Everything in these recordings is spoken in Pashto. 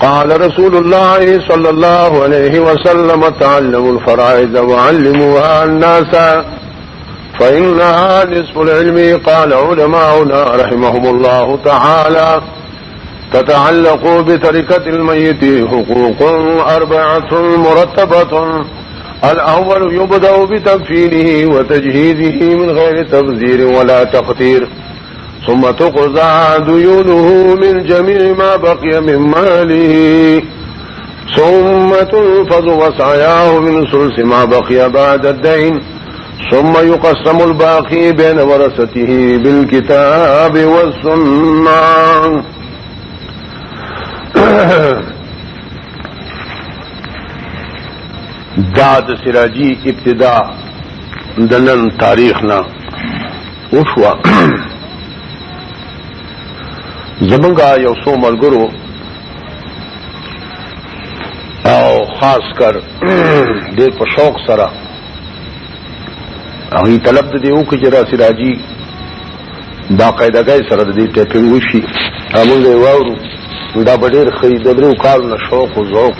قال رسول الله صلى الله عليه وسلم تعلموا الفرائض وعلموها الناس فإنها نصف العلم قال علماؤنا رحمهم الله تعالى تتعلق بتركة الميت حقوق أربعة مرتبة الأول يبدأ بتكفينه وتجهيزه من غير تبذير ولا تقدير ثم تقزع ديونه من جميع ما بقي من ماله ثم تنفذ وسعياه من ثلث ما بقي بعد الدين ثم يقسم الباقي بين ورثته بالكتاب والسنة داد سراجی ابتدا دنن تاریخنا وشوه زمونږه یو څو ملګرو او خاص کر دې په شوق سره هغه طلب دې یو کې جرا سراجی دا قاعدګۍ سره دې ټیپینګ وشي هغه یې واورو دا ډېر خې د درو کار نه شوق او ذوق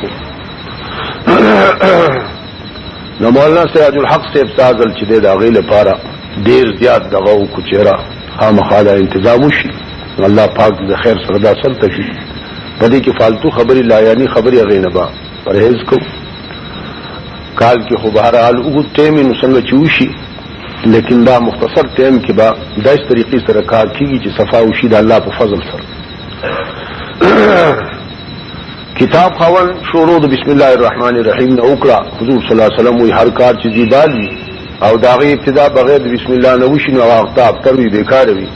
نو مولانا سراج الحق صاحب تازل چې دې دا غي لپاره ډیر زیات دغه او کوچرا خامخا دا انتظام وشي الله پاک د خیر سره دا سل تشي په دې کې فالتو خبري لا یعنی خبري غینه با پرهیز کو کال کې خو بهر حال او ټیم نو څنګه چوشي لیکن دا مختصر ټیم کې با داس طریقې سره کار کیږي چې صفا وشي د الله په فضل سره کتاب خاون شروع د بسم الله الرحمن الرحیم نه وکړه حضور صلی الله علیه وسلم وی هر کار چې جدال وي او داغه ابتدا بغیر د بسم الله نه وشي نو هغه کتاب تر وی بیکار وي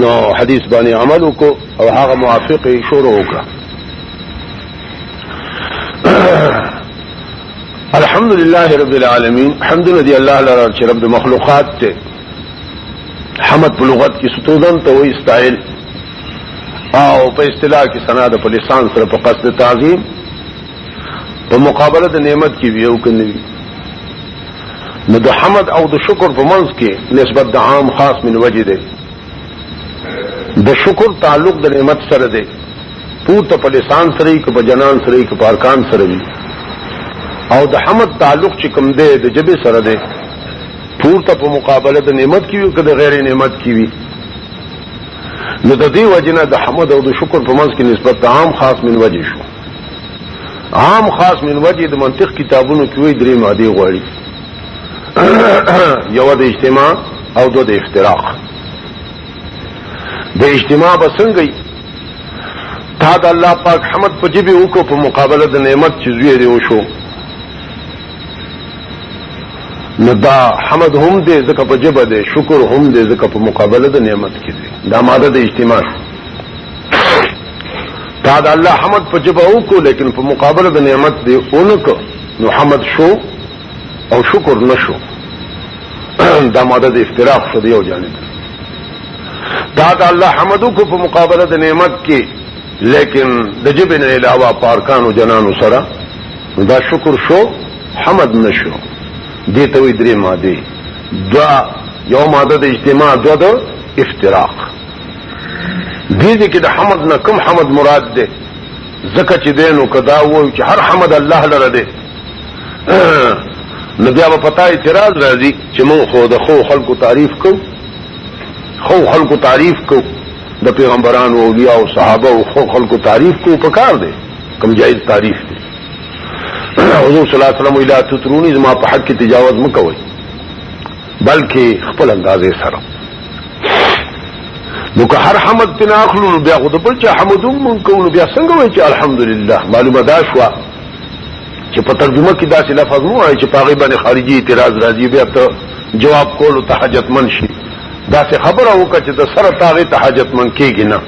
نو حدیث باندې عمل وکړو او هغه موافق شروع وکړه الحمدلله رب العالمین حمدنا دی الله لپاره چې رب د مخلوقات ته حمد په لغت کې ستوزن ته وایي ستایل او په اصطلاح کې سنا د پلیسان سره په قصد تعظیم په مقابله د نعمت کې ویو کنه وی نو د حمد او د شکر په منځ کې نسبت د عام خاص من وجه ده د شکر تعلق د نعمت سره ده پورته په لسان سره کې په جنان سره کې په ارکان سره وی او د حمد تعلق چې کوم ده د جبه سره ده پورته په مقابله د نعمت کې وي که د غیر نعمت کې وي نو د دې وجنه د حمد او د شکر په منځ کې نسبت عام خاص من وجه شو عام خاص من وجه د منطق کتابونو کې وي درې ماده غواړي یو د اجتماع او دو د افتراق د اجتماع بسنګي تا د الله پاک حمد په جبه وکړو په مقابله د نعمت چې زوی دی وشو نو دا حمد هم دې ځکه په جبه دې شکر هم دې ځکه په مقابله د نعمت کې دې دا ماده د اجتماع شو تا دا الله حمد په جبه وکړو لیکن په مقابله د نعمت دې اونکو نو حمد شو او شکر نشو دا ماده د افتراق شو یو جانب دا دا الله حمدو کو په مقابله د نعمت کې لیکن د جبن علاوه پارکانو جنانو سره دا شکر شو حمد نشو دې ته وي درې ماده دا یو ماده د اجتماع دو د افتراق دې دې کې د حمد نه کوم حمد مراد ده زکه چې دینو کدا وایو چې هر حمد الله لره ده نو بیا په پتا اعتراض راځي چې مون خو د خو خلکو تعریف کو خو خلکو تعریف کو د پیغمبرانو اولیاء او صحابه او خو خلکو تعریف کو پکار دي کم جائز تعریف دی حضور صلی الله علیه وسلم الا تترونی زما په حق کې تجاوز مکوئ بلکې خپل اندازې سره نو که هر حمد تنا اخلو نو بیا خو د بل چا حمد هم مونږ کوو نو بیا څنګه وایي چې الحمدلله معلومه دا شوه چې په ترجمه کې داسې لفظ مو وایي چې په هغې باندې خارجي اعتراض راځي بیا ته جواب کولو ته حاجتمند شي داسې خبره وکړه چې د سره ته هغې ته حاجتمند کېږي نه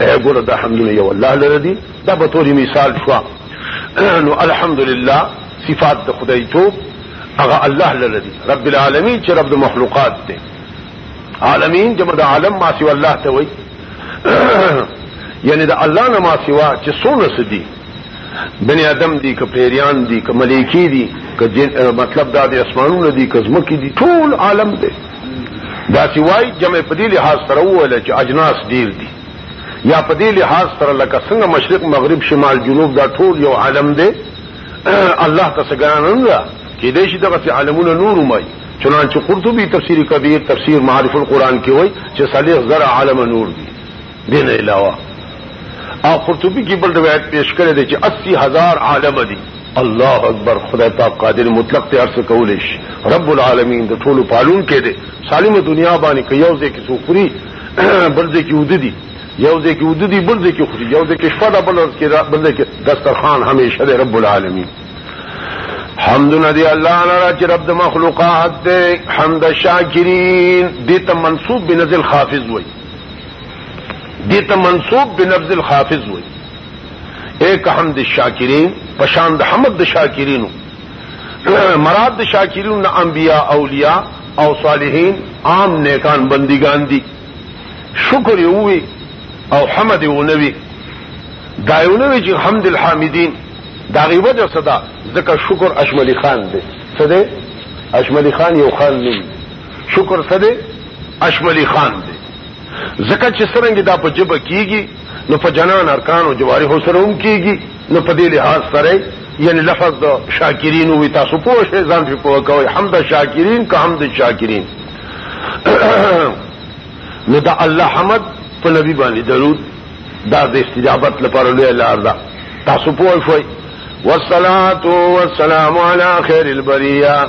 اے ګوره دا حمدونه یو الله لره دي دا به توري مثال شو نو الحمدلله صفات د خدای توب هغه الله لره دي رب العالمین چې رب د مخلوقات دی عالمین جمع د عالم ما سوا الله ته وای یعنی د الله نه ما سوا چې سونه سدي بني آدم دي که پیریان دي که ملایکی دي که مطلب دا د اسمانونو دي که زمکي دي ټول عالم دی دا چې وای جمع په دې لحاظ سره وویل چې اجناس ډیر دي یا په دې لحاظ سره لکه څنګه مشرق مغرب شمال جنوب دا ټول یو عالم دی الله تاسو ګران نه کې دې شي دغه عالمونه نور ومای چنانچه قرطبي تفسیر کبیر تفسیر معارف القرآن کې وای چې صالح زرع عالم نور دي دین علاوه او قرطبی کی بل روایت پیش کړی دی چې 80000 عالم دي الله اکبر خدای پاک قادر مطلق ته ارسه کولې شي رب العالمین د ټولو پالون کې دی سالمه دنیا باندې کې یو ځای کې سوخري بل ځای کې ودی یو ځای کې ودی بل ځای کې خوري یو ځای کې شپه ده بل ځای کې بل ځای کې دسترخوان همیشه دی رب العالمین حمد ندی الله لرا چې رب د مخلوقات دی حمد شاکرین دې ته منسوب بنزل خافض وایي دیتا منصوب بلفظ الخافض وی ایک حمد الشاکرین پشاند حمد الشاکرینو مراد شاکرین نه انبیاء اولیاء او صالحین عام نیکان بندگان دي شکر یو وی او حمد یو نوی دا یو نوی چې حمد الحامدین دا غي وجه صدا ځکه شکر اشملی خان دی څه دی اشملی خان یو خان نه شکر څه دی اشملی خان دی ځکه چې څرنګه دا په جبه کیږي نو په جنان ارکان او جوارح سره هم کیږي نو په دې لحاظ سره یعنی لفظ د شاکرین وي تاسو پوه شئ ځان په پوه کوي حمد شاکرین که حمد شاکرین نو دا الله حمد په نبی باندې درود دا د استجابت لپاره لوی لار ده تاسو پوه شئ والصلاه والسلام على خير البريه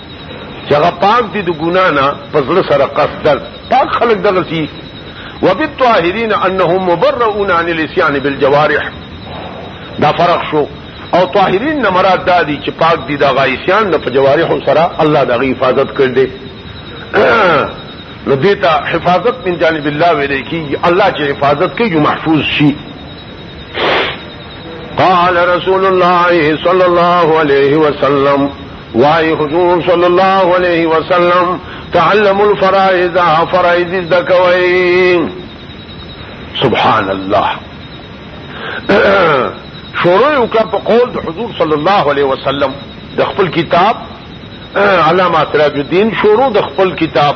چې هغه پاک دي د ګنا نه په زړه سره قصدن پاک خلک دغه سي وبالطاهرین انهم مبرؤون عن الاسيان بالجوارح دا فرق شو او طاهرین نه مراد دا دي چې پاک دي د غایسیان نه په جوارح سره الله دغه حفاظت کړ دې نو دیتا حفاظت من جانب الله ویلې کی الله چې حفاظت کوي محفوظ شي قال رسول الله صلى الله عليه وسلم وای حضور صلی الله علیه وسلم تعلم الفرائض فرائض ذکوی سبحان الله شروع وکړه په قول د حضور صلی الله علیه وسلم د خپل کتاب علامه سراج الدین شروع د خپل کتاب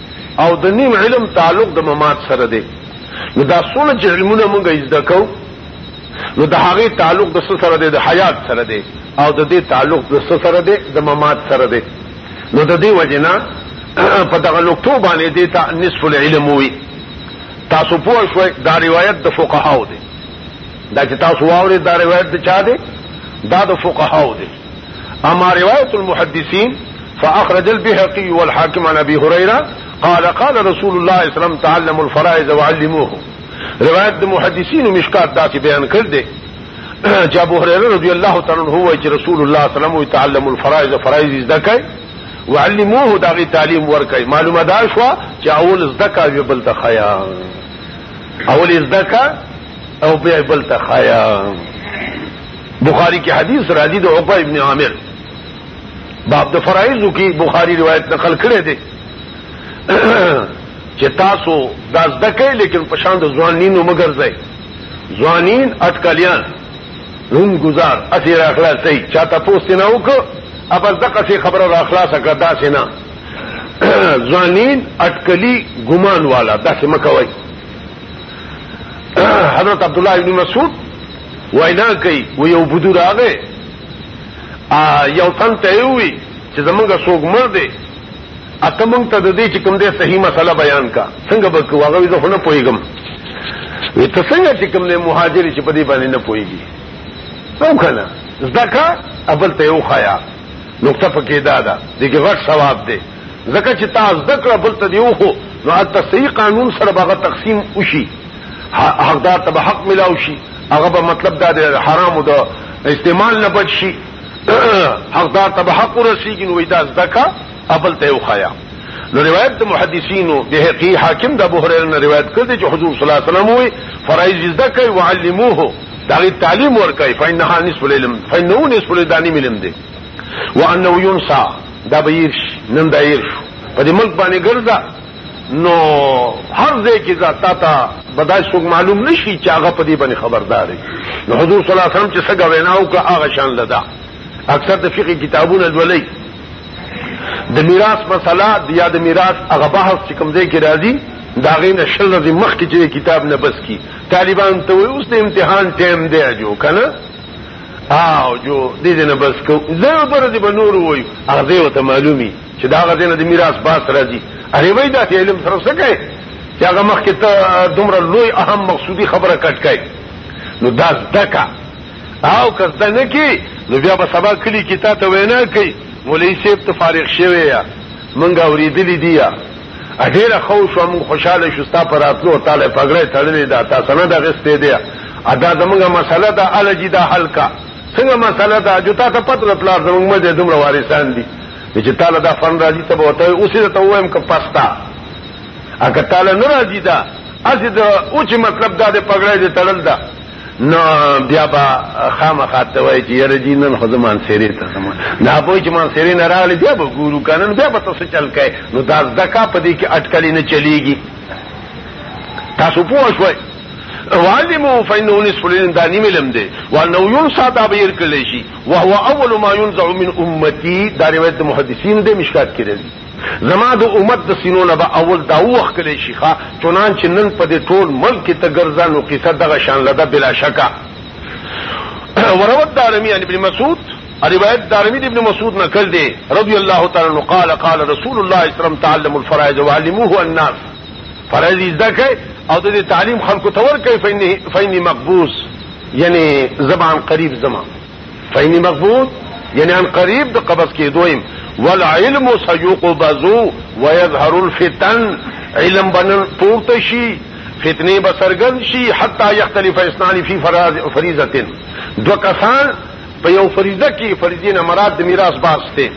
او د نیم علم تعلق د ممات سره دی نو دا څونه چې علمونه موږ زده کوو نو د هغه تعلق د څه سره دی د حیات سره دی او د دې تعلق د څه سره دی د ممات سره دی نو د دې وجنا په دغه نقطو باندې دی ته نصف العلم وي تاسو پوه شئ دا روایت د فقهاو دی دا چې تاسو واورئ دا روایت د چا دی دا د فقهاو دی اما روایت المحدثین فاخرج البهقي والحاكم عن ابي هريره قال قال رسول الله صلى الله عليه وسلم تعلموا الفرائض وعلموه روایت د محدثین مشکات داسې بیان کړ دې چې ابو هريره رضی الله تعالی عنہ وایي چې رسول الله صلی الله علیه وسلم وی تعلموا الفرائض فرائض زده کړئ وعلموه داغي تعلیم ورکړئ معلومه دا شو چې اول زده کا وی بل ته خیا اول زده کا او بیا بل ته خیا بخاری کی حدیث راضی د عقبہ ابن عامر باب د فرائض کی بخاری روایت نقل کړی دی چې تاسو دا زده کوي لیکن په شان د ځوانینو مګر ځای ځوانین اټکلیان نن گزار اسی را اخلاص دی چاته پوست نه وک ابل دغه سی خبره را اخلاص کړه دا سینا ځوانین اټکلی ګمان والا دا سم کوي حضرت عبد الله ابن مسعود وینا کوي و یو بدو راغی یو تن ته وی چې زمونږه څوک مړ دی اته مونږ ته د دې چې کوم دې صحیح مسله بیان کا څنګه به کو هغه زه نه پويګم وی ته څنګه چې کوم دې مهاجر چې په دې باندې نه پويږي نو کنه زکه ابل ته یو خیا نقطه پکې دا ده دغه غټ ثواب دی زکه چې تاسو ذکر بل ته دیو خو نو اته صحیح قانون سره باغه تقسیم وشي حقدار ته حق ملاو شي هغه به مطلب دا د حرام د استعمال نه بچ شي حقدار ته حق ورسیږي نو دا زدکا ابل ته وخایا نو روایت د محدثینو د حقی حاکم د ابو هريره نه روایت کړی چې حضور صلی الله علیه وسلم وی فرایض زده کوي وعلموه دا تعلیم ورکړي فإنها نصف العلم فإنه نصف الدانی علم دی وانه ينسى دا بیر نن دایر شو په دې ملک باندې ګرځا نو هر ځای کې ځاتا تا بدای څوک معلوم نشي چې هغه په دې باندې خبردار دی نو حضور صلی الله علیه وسلم چې څنګه وینا وکړه هغه شان لدا اکثر د فقې کتابونه لولي د میراث مسله د یاد میراث هغه بحث چې کوم ځای کې راځي دا غینه شل ورځې مخکې چې کتاب نه بس کی طالبان ته وایي اوس د امتحان ټیم دی جو کنه او جو دې نه بس کو زه پر دې بنور وایي هغه ته معلومي چې دا هغه دینه د میراث باس راځي اره وای دا چې علم سره څه کوي چې هغه مخ کې ته دومره لوی اهم مقصودی خبره کټ کوي نو دا دکا او کس دا نه کی نو بیا به سبا کلی کې تا ته وینا کوي مولوی صاحب ته فارغ شوی یا منګه اوریدلی دی یا ډیره خو شو موږ خوشاله شو ستا پر اتلو تعالی پګړې تړلې دا تاسو نه دغه ستې دی ادا زموږه مسله دا الجی دا حل کا څنګه مسله دا جو تا ته پته پلار زموږ مده دومره وارثان دي چې تعالی دا فن راځي ته وته اوسې ته وایم ک پستا اګه تعالی نه راځي دا اسی دا او چې مطلب دا د پګړې دې تړل دا نو بیا با خامخا ته وای چې یره دین نن خدمان سری ته سم نه پوي چې مان سری نه راغلی بیا به ګورو کنن بیا به تاسو چل کای نو دا زکا په دې کې اٹکلی نه چلیږي تاسو پوه شوئ وعلمو فإنه نصف العلم دا نیم علم دی وانه یون ساده به ير کړی شي وهو اول ما ينزع من امتي دا روایت محدثین د مشکات کې راځي زما د امت د سینو نه به اول دا وخت کله شي ښا چنانچې نن په دې ټول ملک کې تګرځا نو قصه دغه شان لده بلا شکا وروت دارمی عن ابن مسعود روایت دارمی ابن مسعود نقل دے رضی اللہ تعالی عنہ قال قال رسول اللہ علیہ وسلم تعلم الفرائض وعلموه الناس فرائض ذکر او د تعلیم خلق تور کوي فإني مقبوس یعنی زبا عن قریب زما فینی مقبوض یعنی عن قریب د قبض کې دویم والعلم سيقبضو ويظهر الفتن علم بنن پورته شي فتنه بسرګن شي حتا يختلف اسنان في فراز فريضه دو کسان په یو فریضه کې فریضین مراد د میراث باسته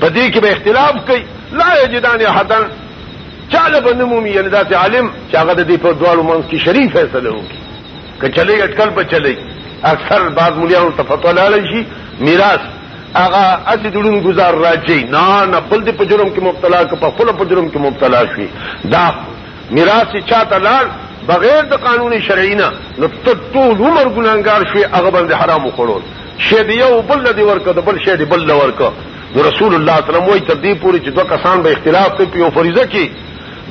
په دې کې به اختلاف کوي لا یجدان حدن چاله بنمومي یعنی ذات عالم چې هغه د دې په دوالو منځ کې شریف فیصله وکړي که چلی اټکل په چلی اکثر بعض مليانو ته فتوا لاړ شي میراث هغه اسی دړون گزار راځي نه نه بل دې په جرم کې مبتلا که په خپل په جرم کې مبتلا شي دا میراث چاته لاړ بغیر د قانوني شرعي نه نو ته ټول عمر ګناګار شوې هغه باندې حرام وخورول شی دی یو بل دی ورکه د بل شی دی بل ورکه نو رسول الله صلی الله علیه وسلم وایي تر دې پورې چې دوه کسان به اختلاف کوي په یو فریضه کې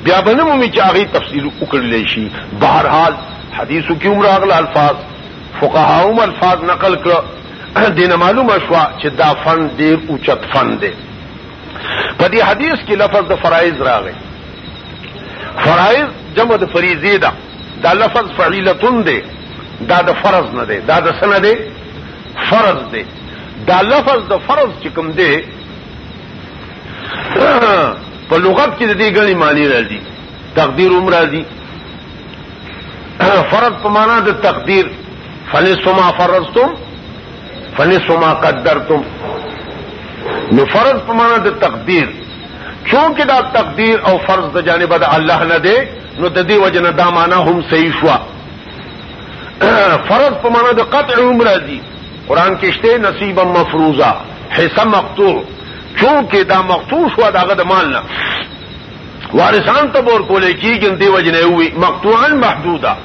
بیا به نه مومي چې هغې تفسیر وکړلی شي بهرحال حدیثو کې هم راغله الفاظ فقها هم الفاظ نقل کړه دینه معلومه شوه چې دا فن ډېر اوچت فن دی په دې حدیث کې لفظ د فرایض راغی فرایض جمع د فریضې ده دا لفظ فعیلتون دی دا د فرض نه دی دا د څه نه دی فرض دی دا لفظ د فرض چې کوم دی په لغت کې د دې غني معنی راځي تقدیر هم راځي فرض په معنا د تقدیر فنصف ما فرضتم فنصف ما قدرتم نو فرض په معنا د تقدیر چونکه دا تقدیر او فرض د جانب د الله نه دی نو د دې وجنه دا معنا هم صحیح شو فرض په معنا د قطع عمر راځي قرآن کې شته نصیبا مفروضا حصہ مقطوع چونکه دا مقطوع شو داغه د مال نه وارثان ته بور کولې کیږي دی وجنه وي مقطوعا محدودا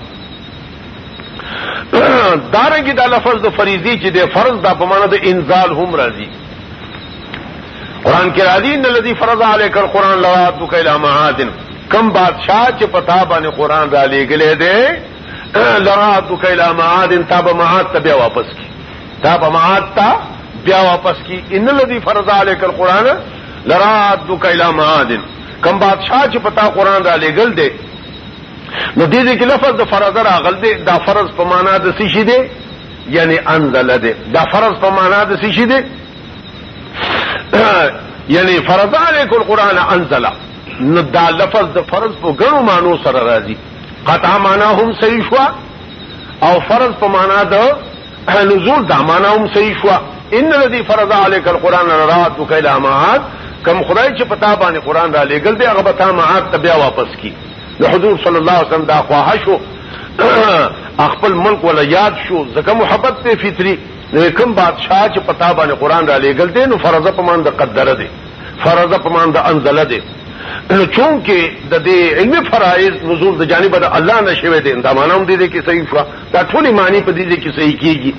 دارنګه دا لفظ د فریضي چې د فرض دا په معنی د انزال هم راځي قران کې راځي ان الذي فرض عليك القران لواتك الى معاد کم بادشاہ چې پتا باندې قران را لېګلې ده لراتو کله معاد تا به معاد ته بیا واپس کی تا به معاد ته بیا واپس کی ان الذي فرض عليك القران لراتو کله معاد کم بادشاہ چې پتا قران را لګل دی نو دې دې کې لفظ د فرض راغل دی دا فرض په معنا د څه شي دی یعنی انزل دی دا فرض په معنا د څه شي دی یعنی فرض علیک القران انزل نو دا لفظ د فرض په ګڼو معنی سره راځي قطع معنا هم صحیح شو او فرض په معنا د نزول دا معنا هم صحیح شو ان الذي فرض عليك القران لراتك الى معاد کم خدای چې پتا باندې قران را لېګل دی هغه به تا معاد ته بیا واپس کی د حضور صلی الله علیه وسلم دا خواهش خپل ملک ولا یاد شو زکه محبت ته فطری نو کوم بادشاہ چې پتا باندې قران را لېګل دی نو فرض په مان د قدر دی فرض په مان د انزل دی نو چون کې د دې علمي فرایض نزول د جانب د الله نشوي دي دا معنا هم دي کې صحیح شو دا ټولې معنی په دې کې صحیح کیږي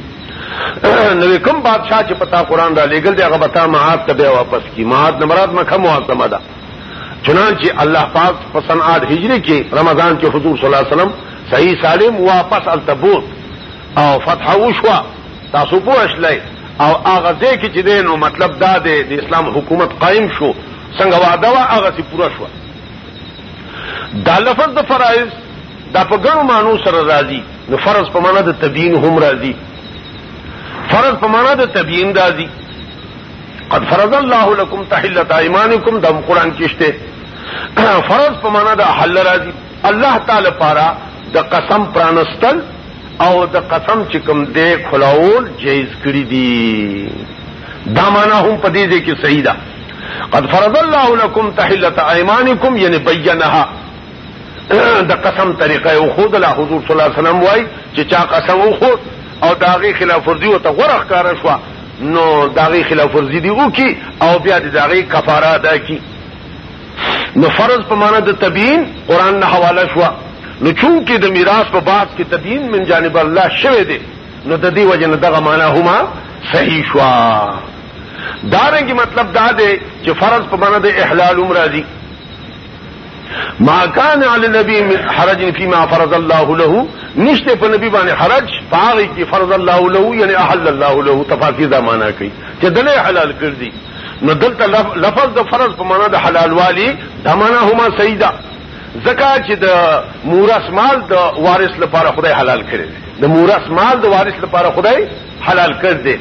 نو کوم بادشاہ چې پتا قران را لېګل دی هغه بتا معاد ته به واپس کی معاد نه مراد مکه معظمه ده چنانچه الله پاک په سنعات هجری کې رمضان کې حضور صلی الله علیه وسلم صحیح سالم واپس التبوت او فتح وشوا تاسو پوه شئ او هغه ځای کې چې دی نو مطلب دا دی د اسلام حکومت قائم شو څنګه وعده وا هغه سي پوره شو دا لفظ د فرایض دا په ګڼو مانو سره راځي نو فرض په معنا د تبیین هم راځي فرض په معنا د تبیین راځي قد فرض الله لكم تحلت ايمانكم د قران کې شته فرض په معنا د حل راځي الله تعالی پارا د قسم پرانستل او د قسم چې کوم دې خلاول جایز کړی دي دا معنا هم په دې ځای کې صحیح ده قد فرض الله لكم تحله ايمانكم یعنی بینها د قسم طریقه او خود له حضور صلی الله علیه وسلم وای چې چا قسم او خود او داغي خلاف ورزي او ته غرخ کار شو نو داغي خلاف ورزي دی او کی او بیا داغي کفاره ادا کی نو فرض په معنا د تبیین قران نه حواله شو نو چونکې د میراث په باب کې تبیین من جانب الله شوه دی نو د دې وجه نه دغه معنا هما صحیح شو دارنګي مطلب دا دی چې فرض په معنا د احلال عمر راځي ما كان على النبي من حرج فيما فرض الله له نشته په نبی باندې حرج پاره کې فرض الله له یعنی احل الله له تفاصیل دا معنا کوي چې دله حلال کړی نو دلته لفظ د فرض په معنا د حلالوالي دا معنا هما صحیح ده ځکه چې د مورث مال د وارث لپاره خدای حلال کړی دی د مورث مال د وارث لپاره خدای حلال کړ دی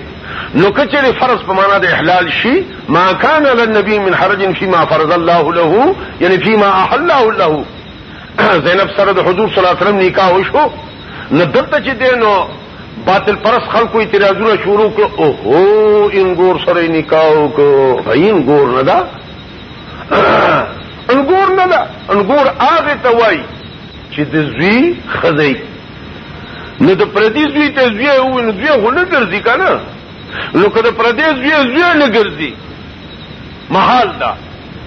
نو کچره فرض په معنا د احلال شي ما کان للنبي من حرج فيما فرض الله له یعنی فيما احله له زینب سره د حضور صلی الله علیه وسلم نکاح وشو نو دلته چې دینو باطل پرس خلکو اعتراضونه شروع کړ او هو ان ګور سره نکاح وکړو غین ګور نه دا ان ګور نه دا ان ګور هغه ته وای چې د زوی خزی نو د پردي زوی ته زوی او نو زوی هو نه ګرځي کنه نو که د پردي زوی زوی نه ګرځي محال دا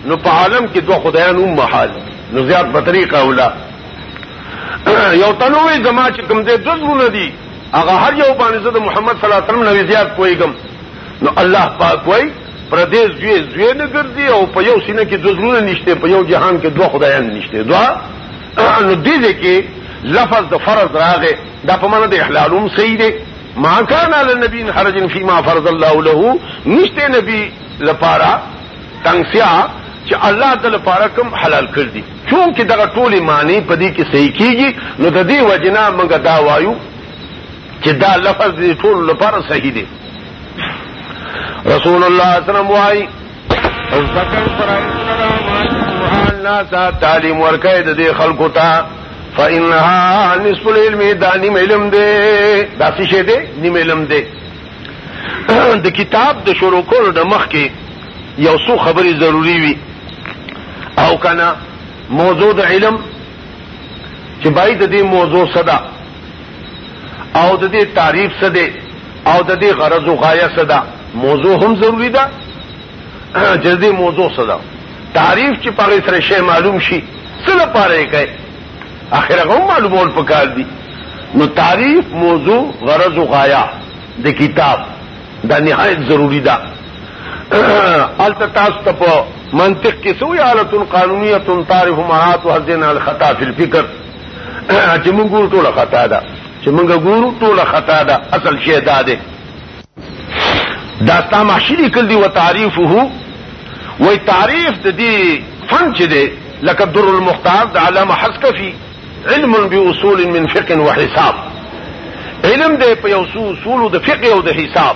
نو په عالم کې دوه خدایان هم محال نو زیات بطریقه اوله یو تنوع زما چې کوم دې دزونه دي هغه هر یو باندې زه د محمد صلی الله علیه وسلم نوې زیات کویګم نو الله پاک وای پر دې زوی زوی نه ګرځي او په یو سینه کې دزونه نشته په یو جهان کې دوه خدایان نشته دوه نو دې دې کې لفظ د فرض راغې دا په معنی د احلالوم صحیح دی ما كان على النبي حرج فيما فرض الله له نشته نبی لپاره تنگسیا چې الله د لپاره کوم حلال کړ دي چونکه دغه ټولې معنی په دې کې صحیح کیږي نو د دې وجنا موږ دا وایو چې دا لفظ دې ټول لپاره صحیح دی رسول الله صلی الله علیه وسلم وايي ذکر الناس تعلیم ورکه د دې خلکو ته فإنها نصف العلم دا نیم علم دی دا څه شی دی نیم علم دی د کتاب د شروع کولو د مخ کې یو څو خبرې ضروری وي او کنه موضوع د علم چې باید د دې موضوع صدا او د دې تعریف صدا او د دې غرض او غایه صدا موضوع هم ضروری ده چې دې موضوع صدا تعریف چې په سره شی معلوم شي څه لپاره یې کوي اخر هغه معلومول پکار دي نو تعریف موضوع غرض او غایا د کتاب دا نهایت ضروری ده الته تاسو ته په منطق کې سو یالت قانونیه تعرف مرات او حزن الخطا فی الفکر چې موږ ټول خطا ده چې موږ ګورو ټول خطا ده اصل شی دا ده دا تا محشری کل دی و تعریفه وی تعریف د دی فن چې دی لکه در المختار د علامه حسکفی علم باصول من فقه وحساب علم دی په یو څو اصول د فقه او د حساب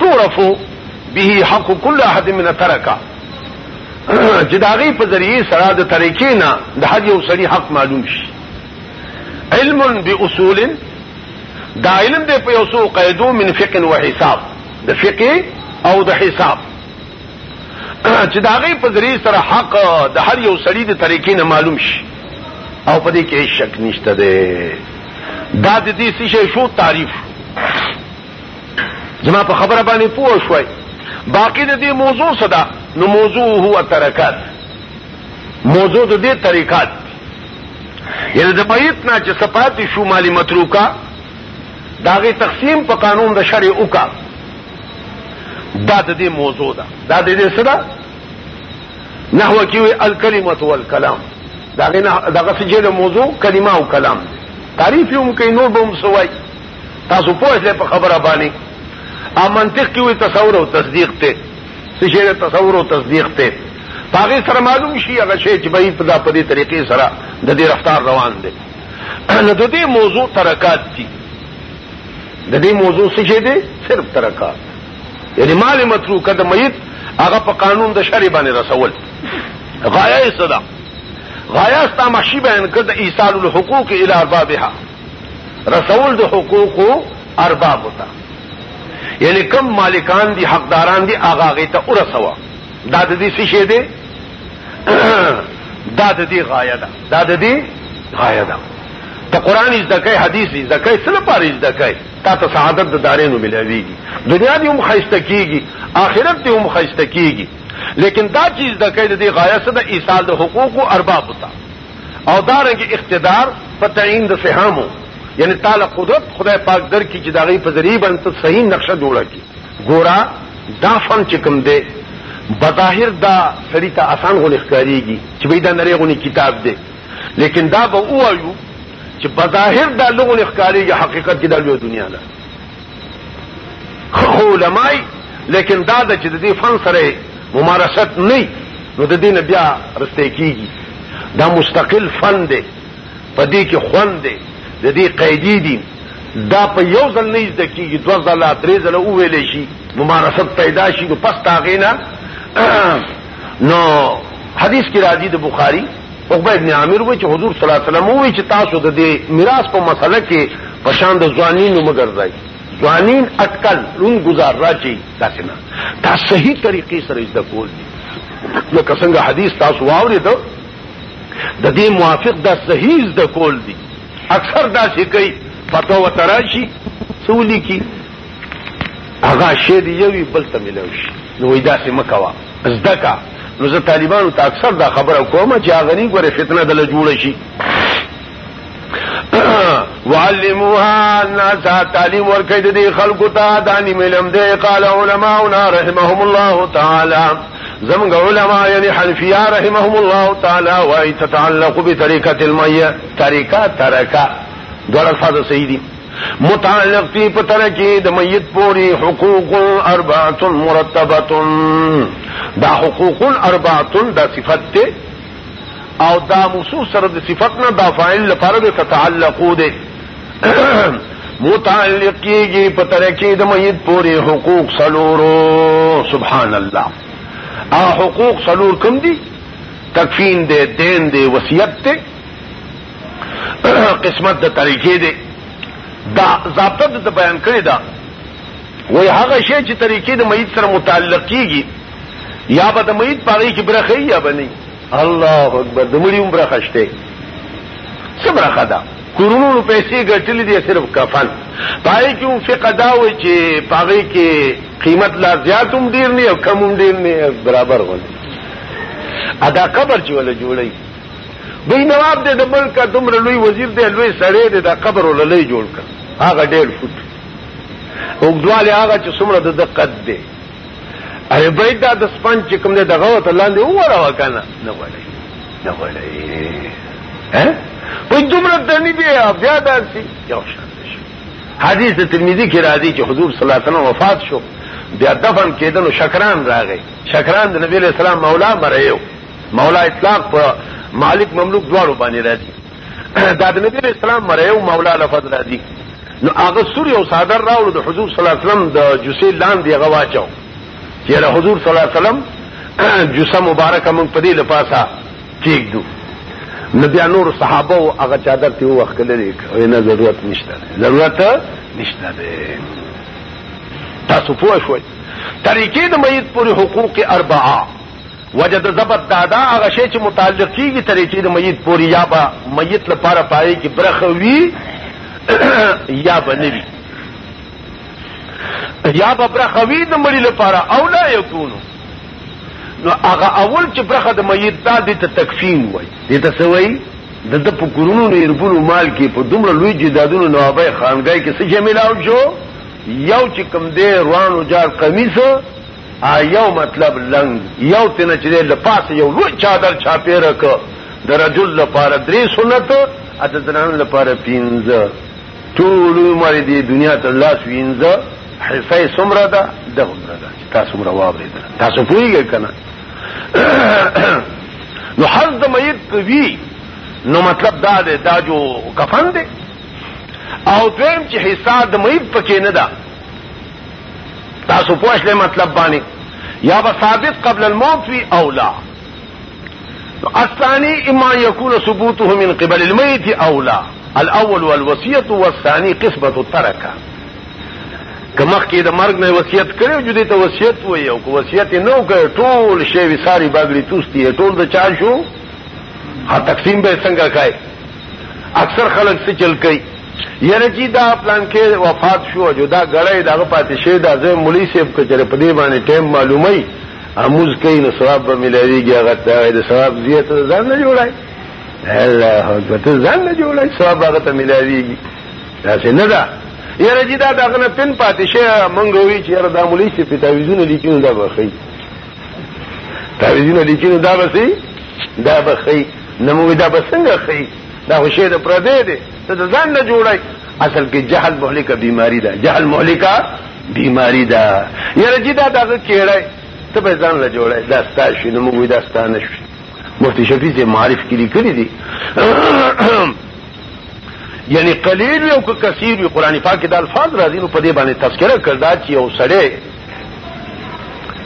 تعرفو به حق كل احد من ترکا چې داغي په ذریعه سره د طریقې نه د هر یو سړي حق معلوم شي علم باصول دا علم دی په یو څو قیدو من فقه و حساب د فقه او د حساب چې دا غي په ذری سره حق د هر یو سړي د طریقې نه معلوم شي او په دې کې هیڅ شک نشته دی دا د دې څه شو تعریف زما په خبره باندې پوه شوي باقی د دې موضوع صدا نو موضوع هو ترکات موضوع د دې طریقات یعنی د میت نه چې سپاتې شو مالی متروکا داغه تقسیم په قانون د شرع وکا دا د دې موضوع ده دا د دې سره نحو کې وی الکلمه والکلام داغه نه دغه څه جله موضوع کلمه او کلام تعریف هم کوي نور به هم سوای تاسو پوه شئ په خبره باندې ا منطق کې وی تصور او تصدیق ته څه شی د تصور او تصدیق ته پاغي سره معلوم شي هغه شی چې به په دا په دې طریقې سره د دې رفتار روان دی نو د دې موضوع ترکات دي د دې موضوع څه شی دی صرف ترکات یعنی مال متروکه د میت هغه په قانون د شری باندې رسول غایا یې صدا غایا ستا مخشي بیان کړ د ایصال الحقوق الی اربابها رسول د حقوقو ارباب وتا یعنی کم مالکان دی حقداران دی آغا غی تا ارسوا دا د دې څه شی دی دا د دې غایه ده دا د دې غایه ده ته قران یې ځکه حدیث یې ځکه سره پاره یې ځکه تا ته سعادت د دارینو ملويږي دنیا دې هم خیسته کیږي آخرت دې هم خیسته کیږي لیکن دا چیز د کید دی غایه سره ایصال د حقوق او ارباب ته او دارنګ اقتدار په تعین د سهامو یعنی تعالی قدرت خدای پاک در کی چې داغي په ذریعہ باندې ته صحیح نقشه جوړه کی ګورا دا فن چې کوم دی بظاهر دا سړی ته آسان غو لخکاریږي چې به دا نری غونی کتاب دی لیکن دا به وایو چې بظاهر دا لغو لخکاریږي حقیقت کې دا لوی دنیا ده خو علماي لیکن دا د چې د دې فن سره ممارست نه نو د دې نه بیا رسته کیږي دا مستقل فن دی په دې کې خوند دی د دې قیدی دي دا په یو ځل نه زده کیږي دوه ځله درې ځله وویل شي ممارست پیدا شي نو پس تاغینا نو حدیث کی راضی د بخاری عقبه ابن عامر وی چې حضور صلی الله علیه وسلم وی چې تاسو د دې میراث په مسله کې په شان د ځوانینو مګرځای ځوانین اٹکل لون گزار راځي داسې نه دا صحیح طریقې سره زده کول دي نو څنګه حدیث تاسو واورید د دې موافق دا صحیح زده کول دي اکثر دا شي کوي پتو وتراشي سولي کی هغه شی دی یوی بل ته ملوي نو دا سم کوا زده کا نو زه طالبانو ته اکثر دا خبره کوم چې هغه نه ګوره فتنه دل جوړ شي وعلموها الناس تعلیم ورکړي د دې خلکو ته دانی ملم دی قال علماؤنا رحمهم الله تعالی زمغ علماء یعنی حنفیه رحمهم الله تعالی وای تتعلق بطریقه المیه طریقه ترکه دغه فاده صحیح دي متعلق تی پتر کی د میت پوری حقوق اربعه مرتبه دا حقوق اربعه دا صفت ته او دا موصوف سره د صفت نه دا فاعل لپاره د تتعلقو ده متعلق کیږي په ترکی د میت پوری حقوق سلورو سبحان الله ا حقوق سلور کوم دي تکفین دے دین دے وصیت دے قسمت د طریقې دی دا ضابطه د بیان کړی دا وای هغه شی چې طریقې د میت سره متعلق کیږي یا به د میت پاره کې برخه یا بني الله اکبر د مړي عمر خشته څه برخه ده کورونو پیسې ګټلې دي صرف کفن پای کې او فقہ دا و چې پاره کې قیمت لا زیات هم ډیر نه او کم هم ډیر نه برابر ول ادا قبر چې ول جوړي دوی نواب دې د ملک دومره لوی وزیر دی لوی سړی دی د قبر وللې جوړ کړ هغه ډېر فوټ اوګدواله هغه چې څومره د دقت دی اره باید دا د سپنج چې کوم دی دغه ته لاندې وره وکنه نه وړي نه وړي ها په دومره دني بیا بیا داسي یو شان حدیث د ترمذی کې راځي چې حضور صلی الله علیه وسلم وفات شو بیا دفن کېدل شکران راغی شکران د نبی له سلام مولا مریو مولا اطلاق په مالک مملوک دواړو باندې راځي دا د نبی اسلام مریو مولا لفظ راځي نو هغه سوري او صادر راوړو د حضور صلی الله علیه وسلم د جوسې لاندې هغه واچو چې له حضور صلی الله علیه وسلم جوسه مبارکه مونږ په دې لپاسه کېږدو نو بیا نور صحابه او هغه چادر ته وخت کړی نه ضرورت نشته ضرورت نشته تاسو پوه شئ طریقې د میت پورې حقوق اربعه وجه د ضبط دا ده هغه شی چې متعلق کیږي ترې چې د میت پورې یا به میت لپاره پای کې برخه وي یا به نه وي یا به برخه وي د مړي لپاره او لا یکونو نو هغه اول چې برخه د میت دا د تکفین وای د تسوي د د پکورونو نه ربونو مال کې په دومره لوی جدادونو نوابه خانګای کې څه جمیلاو شو یو چې کم دې روانو جار قمیص یو مطلب لنګ یو تنه چې له پاسه یو لوی چادر چاپیره ک د رجل لپاره درې سنت ا د زنانو لپاره پنځه ټول عمر دې دنیا ته لاس وینځه حصه سمره ده د عمره ده تاسو مر واورې ده تاسو پوهیږئ کنه نو حز د میت وی نو مطلب دا ده دا جو کفن ده او دویم چې حصہ د میت پکې نه ده تاسو پوښ له مطلب باندې یا به ثابت قبل الموت وی او لا الثاني اما يكون ثبوته من قبل الميت او لا الاول والوصيه والثاني قسمه التركه کمخ کې د مرګ نه وصیت کړو جو دې ته وصیت وای او کو وصیت نه وکړ ټول شی وساری باګړي توستي ټول د چا شو ها تقسیم به څنګه کای اکثر خلک څه چل کوي یره چې دا پلان کې وفات شو جو دا غړې دغه پاتې شه دا زه مولوی صاحب کچره په دې باندې ټیم معلومي اموز کوي نو ثواب به ملایږي هغه ته د ثواب زیات ځان نه جوړای الله اکبر ته ځان نه جوړای ثواب هغه ته ملایږي دا څه نه ده یره چې دا دغه نه پن پاتې شه مونږ وی چې یره دا مولوی صاحب په تعویذونه لیکینو دا بخی تعویذونه لیکینو دا بسی دا بخی نه موږ دا به څنګه ښیي دا خو شی د پردی دی ته د ځان نه جوړی اصل کې جهل مهلکه بیماری ده جهل مهلکه بیماری ده یاره چې دا دغه کېړی ته به ځان له جوړی دا ستا شي نه موږ دا ستا نه شي مفتی شفیع سے معارف کی لیکلی دی یعنی قلیل وی او که کثیر وی قرآن پاک دا الفاظ راځي نو په دې باندې تذکرہ کړ دا چې یو سړی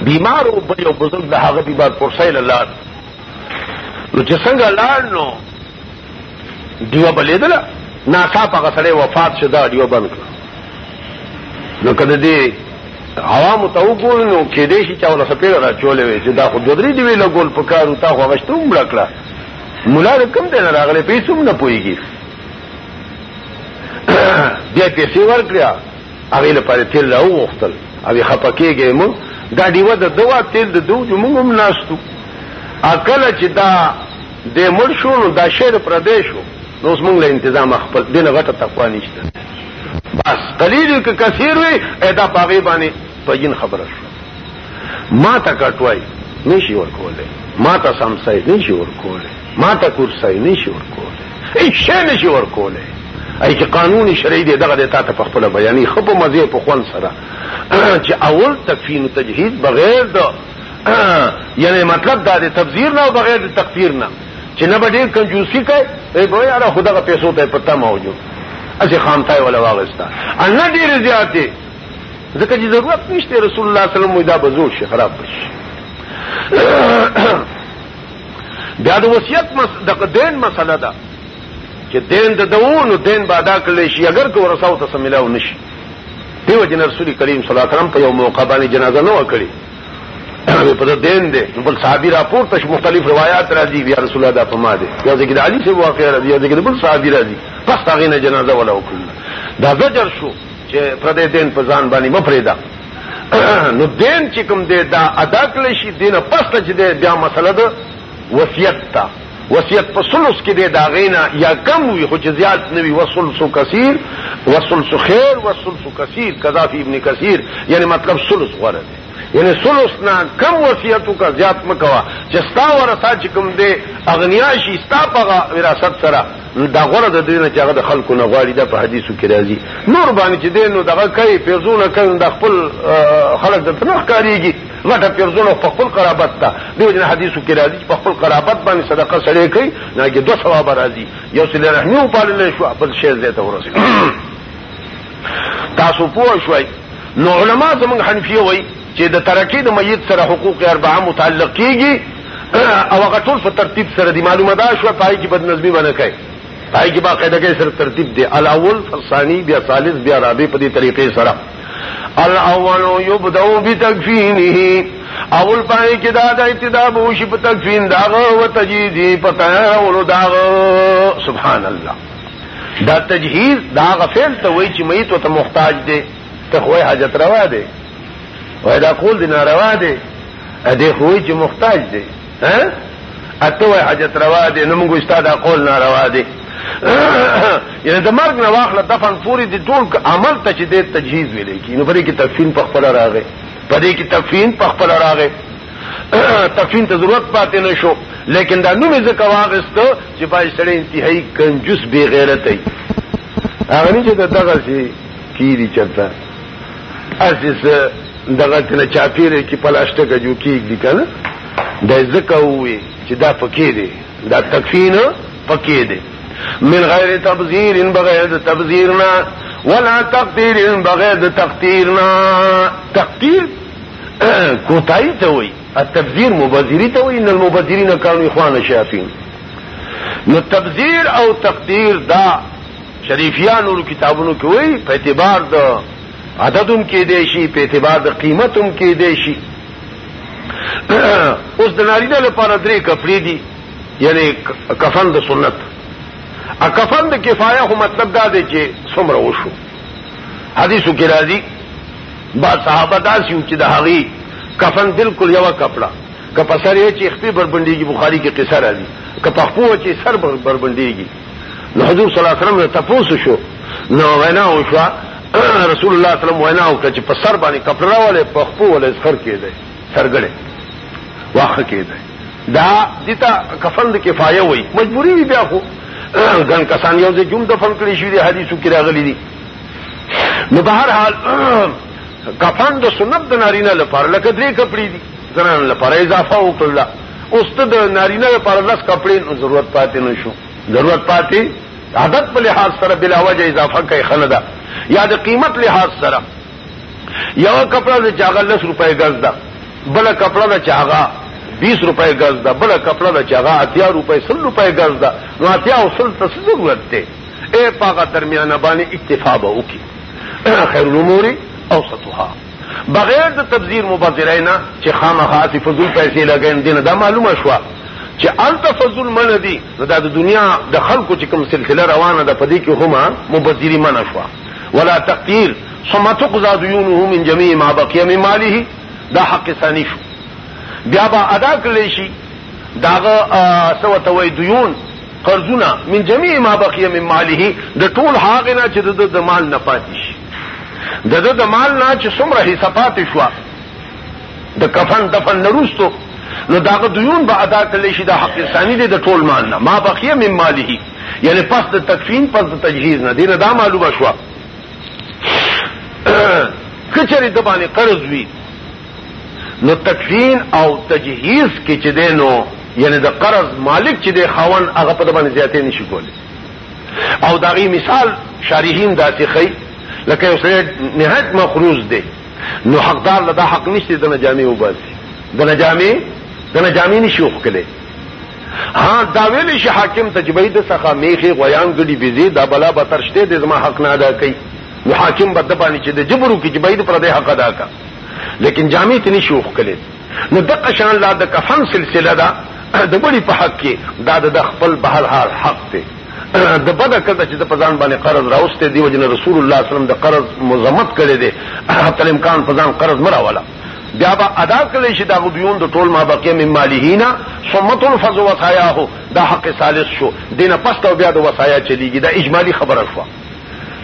بیمار او بل یو بزرگ د هغه بیمار پر سیل الله نو چې څنګه لاړ نو دیو بلیدل ناکا په غسړې وفات شو دا دیو بند کړ نو کله دې عوام ته وګول نو کې دې شي چې ولا سپیر را چولې وي چې دا خو دودري دی ویل ګول په کارو تا خو غشتوم بلکړه مولا رقم دې نه راغله پیسوم نه پويږي بیا پیسې ورکړه هغه لپاره تیل راو وختل او خپه کېږي مو دا دیو د دوا تیل د دوه جو موږ هم ناشتو اکل چې دا د مړ شو نو دا شعر پر دې شو نو اوس موږ له تنظیم خپل دینه غټه تقوا نشته بس قلیل که کثیر وي ادا پاغي باندې پجن خبره شو ما ته کټوای نشي ورکوله ما ته سمسای نشي ورکوله ما ته کورسای نشي ورکوله هیڅ شی نشي ورکوله ای چې قانون شرعي دی دغه د تا ته په خپل بیانې خپل مزه په خون سره چې اول تکفین تجهیز بغیر د یعنی مطلب دا د تبذیر نه بغیر د تکفیر نه چې نه بډیر کنجوسی کوي ای به یاره خدغه پیسو ته پتا موجود اسی خامتای ولا واغستا ان ډیر زیاتې ځکه چې ضرورت نشته رسول الله صلی الله علیه وسلم دا بزور شي خراب بشي بیا د وصیت مس د دین مسله ده چې دین د دوون دین به ادا کړل شي اگر کو ورساو ته سملاو نشي دیو جن رسول کریم صلی الله علیه وسلم په یو موقع باندې جنازه نه وکړي په دین دی بل صحابي راپور تش مختلف روایت راځي بیا رسول الله دا پما دي یا ذکر علی سے واقع راځي یا ذکر بل صحابي راځي پس هغه نه جنازه ولا وکړه دا زجر شو چې پردې دین په ځان باندې مفریدا نو دین چې کوم دی دا ادا کړل شي دین پسته چې دی بیا مسله ده وصیت تا وصیت په سلس کې دی دا غینا یا کم وي خو چې زیات نه وي وسلس کثیر وسلس خیر وسلس کثیر کذا فی ابن کثیر یعنی مطلب سلس غره دی یعنی سلس نه کم وصیتو کا زیات مکوا چې ستا ورثه چې کوم دی اغنیا شي ستا په وراثت سره نو دا غره د دې نه چې هغه د خلکو نه غواړي دا په حدیثو کې راځي نور باندې چې دین نو دغه کوي پیرزونه کوي د خپل خلک د تنخ کاریږي غټه پیرزونه په خپل قرابت ته دې نه حدیثو کې راځي په خپل قرابت باندې صدقه سړې کوي نه کې دوه ثواب راځي یو سل رحمی او پالل شو بل شی زه ته ورسې تاسو پوه شوي نو علما زمونږ حنفیه وایي چې د ترکی د میت سره حقوق اربعه متعلق کیږي او هغه ټول په ترتیب سره دي معلومه دا شو پای کې بد نظمی باندې کوي پای کې باقاعده کې سره ترتیب دي الاول فثانی بیا ثالث بیا رابع په دې طریقې سره الاول یبدو بتکفینه اول پای کې دا د ابتدا بو شي په تکفین داغه او تجیدی په تیارولو داغه سبحان الله دا تجهیز داغه فعل ته وای چې میت ته محتاج دی ته خو حاجت روا دی وای دا قول دی ناروا دی ا دې خو چې محتاج دی ها اته وای حاجت روا دی نو موږ استاد قول ناروا دی یعنی د مرګ نه واخله دفن پوری د ټول عمل ته چې د تجهیز ویل کی نو پرې کې تفین په خپل راغې پرې کې تفین په خپل راغې تفین ته ضرورت پاتې نه شو لیکن دا نوم یې ځکه واغست چې پای سړی انتهایی کنجوس بی غیرت دی اغلی چې دغه سي کیری چرته اساس دغه تل چاپیره کې پلاسټه کې جو کیږي کنه د ځکه وې چې دا پکې دی دا تکفین پکې دی من غیر تبذیر بغیر د تبذیر نه ولا تقدیر بغیر د تقدیر نه تقدیر کوتای ته وې التبذیر مبذری ته وې ان المبذرین كانوا اخوان الشیاطین نو تبذیر او تقدیر دا شریفیان نور کتابونو کې وایي په اعتبار د عددم کې دی شي په اعتبار د قیمتم کې دی شي اوس د نارینه لپاره درې کپړې دي یعنی کفن د سنت ا کفن د کفایه هو مطلب دا دی چې څومره وشو حدیثو کې راځي با صحابه داسیو چې د هغي کفن بالکل یو کپڑا که په سر یې چې خپې بربنډېږي بخاري کې قصه راځي که په خپو چې سر بربنډېږي نو حضور صلی الله علیه وسلم نه تپوس شو نو وینا وشوه رسول الله صلی الله علیه وسلم وینا وکړه چې په سر باندې کپړه راولې په خپو ولې سر کېده سرګړې واخه کېده دا دته کفن د کفایه وای مجبوری وی بیا خو ګن کسان یو ځای جون دفن کړی شي د حدیثو کې راغلي دي نو بهر حال کفن د سنت د نارینه لپاره لکه درې کپړې دي زنانو لپاره اضافه وکړله اوس ته د نارینه لپاره لس کپړې نو ضرورت پاتې نه شو ضرورت پاتې عادت په لحاظ سره بلا وجه اضافه کوي خنه ده یا د قیمت لحاظ سره یو کپڑا د چاغه لس روپۍ ګز ده بل کپڑا د چاغه بیس روپۍ ګز ده بل کپڑا د چاغه اتیا روپۍ سل روپۍ ګز ده نو اتیا او سل ته ضرورت دی اے پاغه درمیانه باندې اتفاق وکي خیر الامور اوسطها بغیر د تبذیر مبذرای نه چې خامخا چې فضول پیسې لګین دي نه دا معلومه شوه چې الته فضول منه دي نو دا د دنیا د خلکو چې کوم سلسله روانه ده په دې کې هم مبذری منه شوه ولا تقدیر ثم تقضى ديونه من جميع ما بقي من ماله دا حق ثاني شو بیا با ادا کړی شي داغه سو ته وای دیون قرضونه من جميع ما بقي من ماله د ټول هاغه نه چې د مال نه پاتې شي د ده د مال نه چې څومره حصه پاتې شوه د کفن دفن نه روستو نو داغه دیون به ادا کړل شي د حق ثانی دی د ټول مال نه ما بقیه من ماله یعنی پس د تکفین پس د تجهیز نه دینه دا معلومه شو کچری د باندې قرض وی نو تکفین او تجهیز کې چې دینو یعنی د قرض مالک چې د خاون هغه په باندې زیاتې نشي کولی او داغي مثال شارحین داسې خي لکه یو سره نهایت مخروز دی نو حقدار لدا حق نشته د نجامي وباسي د نجامي د نجامي نشي وکړي ها دا ویل شي حاکم تجبی د څخه میخي غیان غړي بيزي دا بلا به ترشته د زما حق نه ادا کوي نو حاکم بد باندې چې د جبرو کې جبید پر د حق ادا کا لیکن جامع ته نشي وکړي نو دغه شان لا د کفن سلسله دا د بڑی په حق کې دا د خپل بهر حال حق دی د بده کړه چې د پزان باندې قرض راوسته دی وجنه رسول الله صلی الله علیه وسلم د قرض مزمت کړي دي حتی امکان پزان قرض مرا ولا بیا به ادا کړی شي دا غدیون د ټول ما بقیه من مالهینا سمت الفز وصایاه دا حق ثالث شو دینه پس ته بیا د وصایا چلیږي دا اجمالی خبره شوه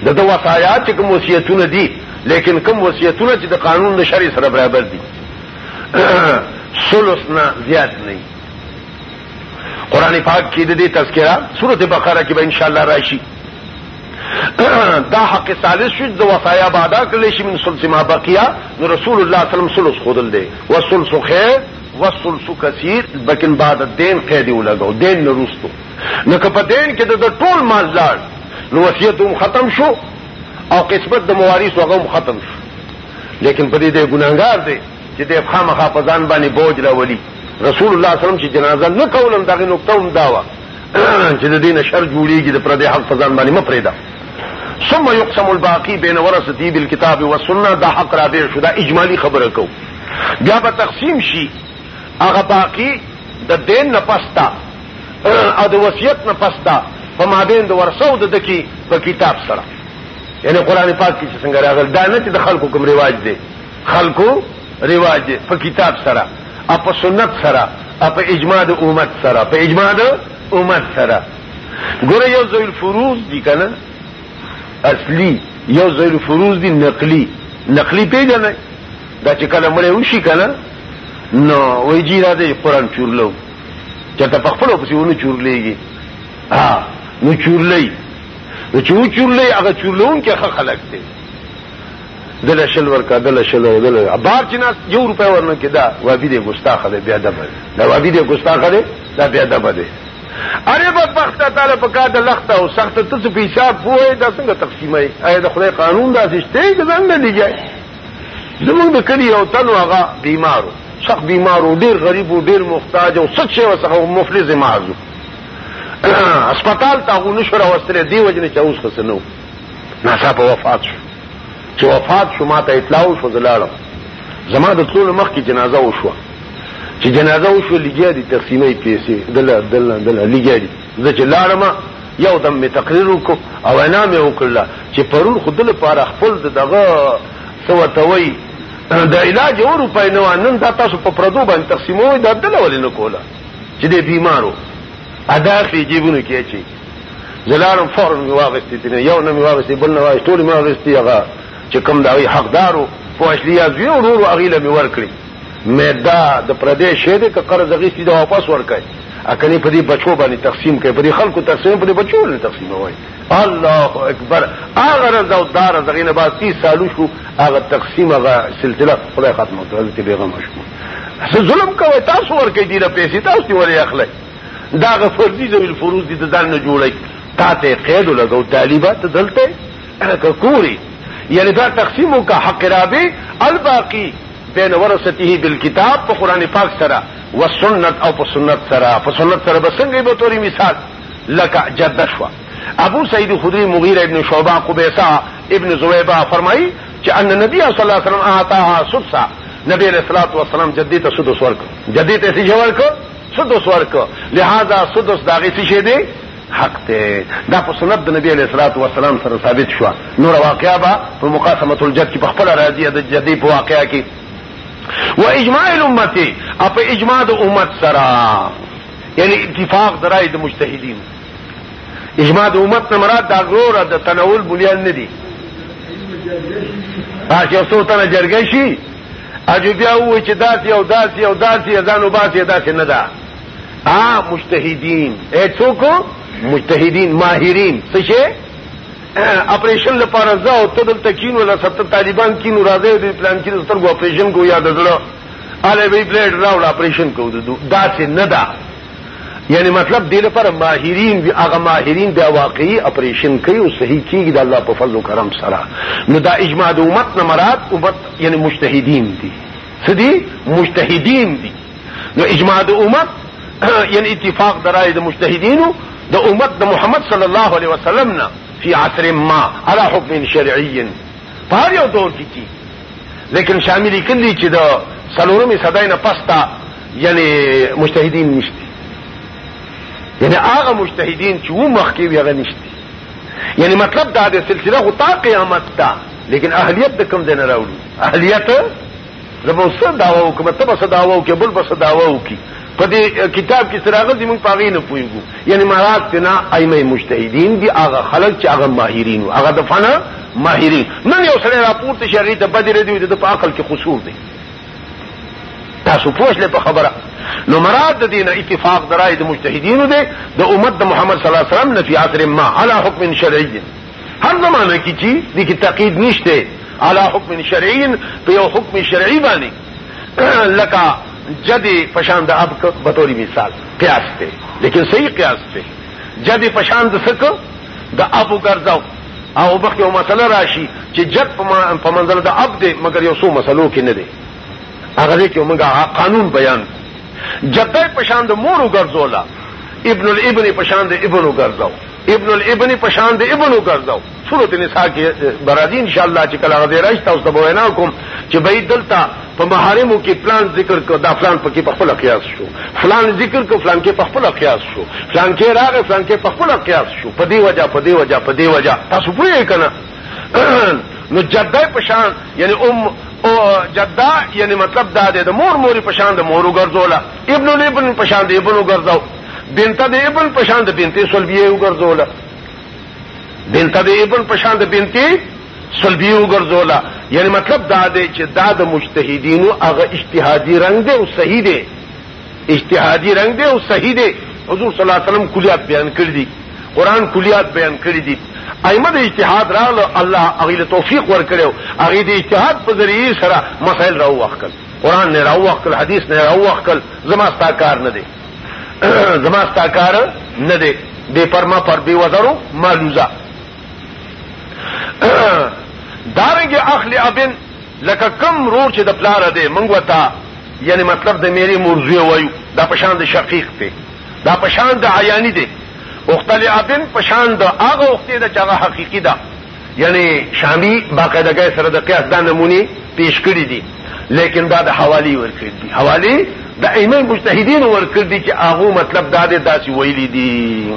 د د وصایا چې کوم وصیتونه دي لیکن کوم وصیتونه چې د قانون د شرع سره برابر دي سلس نه زیات نه قران پاک کې د دې تذکرہ سورته بقره کې به ان شاء الله راشي دا حق ثالث شو د وصایا بعد کله شي من سلس ما بقیا نو رسول الله صلی الله علیه وسلم سلس خودل دی وسلس خیر وسلس کثیر بکن بعد الدین قید ولګو دین نرستو نو که په دین کې د ټول مال لاړ نو وصیت هم ختم شو او قسمت د موارث هغه هم ختم شو لیکن په دې د ګناګار دی چې د خامخا په ځان باندې بوج راولي رسول الله صلی الله علیه وسلم چې جنازه نه کولم دغه نقطه هم دا و چې د دین شر جوړیږي د پردې حق په ځان باندې مپریدا ثم يقسم الباقي بين ورثتي بالكتاب والسنه دا حق را به شو دا اجمالی خبره کو بیا به تقسیم شي هغه باقی د دین نه پستا او د وصیت نه پس دا په مابین د ورثو د دکی په کتاب سره یعنی قران پاک کې څنګه راغل دا نه چې د خلکو کوم ریواج دی خلکو ریواج دی په کتاب سره او په سنت سره او په اجماع د امت سره په اجماع د امت سره ګوره یو ذل فروز دی کنه اصلي یو ذل فروز دی نقلی نقلی پیژنه دا چې کله مړ وشي کنه نو ویجی را دی قران چورلو چې ته په خپل پسې ونه چورلېږي ها نو چورلې نو چې و چورلې هغه چورلون کې ښه خلک دي دل شل ورکا دل شل دل بار چې ناس یو روپې ورنه کې دا وابي دې ګستاخه دې بیا دبه دا وابي دې ګستاخه دې دا بیا دبه دې اره په وخت تعالی په کار د لخته او سخت ته څه په حساب وای دا څنګه تقسیمه ای د خدای قانون دا سشته ځان نه لګي زمونږ د کلي یو تن هغه بیمارو سخت بیمارو ډیر غریب و ډیر محتاج او سچ یو څخه مفلس معاذ هسپتال ته غو نشو راوستل دی وجنه چې اوس خسنو ناسا په وفات شو چې وفات شو ما ته اطلاع شو زلاړم زما د ټول مخ کې جنازه وشو چې جنازه وشو لګیا دي تقسیمې پیسې دله دله دله لګیا دي زه چې لاړم یو دم مې تقریر وکړو او وینا مې وکړله چې پرون خو ده لپاره خپل د دغه څه ورته وایي د علاج یو روپۍ نه وه نن دا تاسو په پردو باندې تقسیموئ دا دله ولې نه کوله چې دی بیمار و ادا کړي جیبونو کې اچي زه لاړم فورا مې واخېستې ترې یو نه مې واخېستې بل نه واخېستې ټولې مې واخېستې هغه چې کوم د هغوی حقدار و پوه شلي یا زوی ورور هغوی له مې ورکړې میدا د پردې شه دې ک قرض غیستی دا واپس ورکای اکنی په دې بچو باندې تقسیم کړي په دې خلکو تقسیم په دې بچو باندې تقسیم وای الله اکبر هغه رز او دار زغینه با 30 سالو شو هغه تقسیم هغه سلسله خدای ختمه کړه چې بیغم شو څه ظلم کوي تاسو ورکې دي له پیسې تاسو دی ورې اخلي دا غ فرضي ذل فروز دي د ځان نه جوړي تا ته قید لګو طالبات دلته کوري یعنی دا تقسیمو کا حق رابي الباقی بین ورثته بالکتاب په قران پاک سره و سنت او په سنت سره په سنت سره به څنګه به توري مثال لکه جد شوا ابو سعید خدری مغیره ابن شعبہ قبیصہ ابن زویبہ فرمائی چې ان نبی صلی الله علیه وسلم اعطاها سدسا نبی علیہ الصلوۃ والسلام جدی ته سدس ورک جدی ته سی ورک سدس ورک لہذا سدس داغه سی شه دی حق ته دا په سنت د نبی علیه الصلاۃ والسلام سره ثابت شو نور واقعا با په مقاسمه الجد کې په خپل راضیه د جدی په واقعا کې و اجماع الامه اپ اجماع د امت سره یعنی اتفاق درای د مجتهدین اجماع د امت نه مراد دا غوړه د تناول بنیان نه دی هغه یو څو تنه جرګه شي اجو بیا و چې داسې او داسې او داسې ځانو باسي داسې نه ده ا مجتهدین اے څوک مجتهدین ماهرین څه شي اپریشن لپاره زه او ته دلته کینو لا ستا طالبان کینو راځي د پلان کې سترګو اپریشن کو یاد زړه اله وی بلیډ راول اپریشن کو دا څه نه ده یعنی مطلب دې لپاره ماهرین وی هغه ماهرین د واقعي اپریشن کوي او صحیح کیږي د الله په فضل او کرم سره نو دا اجماع د امت نه مراد امت یعنی مجتهدین دي سدي مجتهدین دي نو اجماع د امت یعنی اتفاق درای د مجتهدینو د امت د محمد صلی الله علیه وسلم نه فی عصر ما على حکم شرعی په هر یو دور کې کی لیکن شامل کلی چې د سلورمې صدای نه پستا یعنی مجتهدین نشته یعنی هغه مجتهدین چې و مخکې وي هغه نشته یعنی مطلب دا د سلسله غو تا قیامت تا لیکن اهلیت د کوم ځای نه راوړي اهلیت زه به څه داوا وکم ته به څه داوا وکې بل به څه داوا وکي په دې کتاب کې سره غزي موږ پاغې نه پويګو یعنی مراد تنا ائمه مجتهدین دي هغه خلک چې هغه ماهرین او هغه د فنا ماهرین نن یو سره راپورت شریعت ته بدر دی د په عقل کې قصور دی تاسو پوښ له په خبره نو مراد د دین اتفاق درای د مجتهدینو دی د امت د محمد صلی الله علیه وسلم نفی عصر ما علی حکم شرعی هر زمانه کې چې د کې تقید نشته علا حکم شرعی په یو حکم شرعی باندې لکه جد پشان د اب بطوری مثال قیاس ته لیکن صحیح قیاس ته جد پشان د سک د ابو ګرځاو او بخ یو مسله راشي چې جد په منځل د اب دې مګر یو څو مسلو کې نه دی هغه کې موږ قانون بیان جدای پشان د مور وګرځولا ابن الابن پشان د ابن وګرځاو ابن الابن پشان د ابن وګرځاو سورۃ النساء کې برازي ان شاء الله چې کله غزه راځي تاسو ته وینا کوم چې به دلته په محارمو کې پلان ذکر کو دا پلان پکې په خپل قیاس شو فلان ذکر کو فلان کې په خپل قیاس شو فلان کې راغی فلان کې په خپل قیاس شو په دې وجہ په دې وجہ په دې وجہ تاسو پوهیږئ کنه نو جدای پشان یعنی ام او جدا یعنی مطلب دا دی د مور موري پشان د مورو ګرځولا ابن الابن پشان د ابنو ګرځاو بنت د ابن پشان د بنت سلبیه وګرځوله بنت د ابن پشان د بنت سلبیه وګرځوله یعنی مطلب دا دی چې دا د مجتهدینو هغه اجتهادي رنگ دی او صحیح دی اجتهادي رنگ دی او صحیح دی حضور صلی الله علیه وسلم کلیات بیان کړی دي قران کلیات بیان کړی دي ائمه د اجتهاد رااله الله هغه له توفیق ورکړو هغه د اجتهاد په ذریعه سره مسائل راوخل قران نه راوخل حدیث نه راوخل زما ستا کار نه دی زما ستا کار نه دی بے پرما پر بے وزرو مالوزا دارنګه اخلی ابن لکه کم رور چې د پلار دی مونږ وتا یعنی مطلب د میری مرزوی وایو دا پشان د شقیق دی دا پشان د عیانی دی اختلی ابن پشان د هغه وخت دی چې هغه حقیقی ده یعنی شامی باقاعدګۍ سره د قیاس دا نمونې پیش کړې دي لیکن دا د حوالی ورکړي دي حوالی د ائمه مجتهدین ورکړي دي چې هغه مطلب دا دی داسې ویلي دي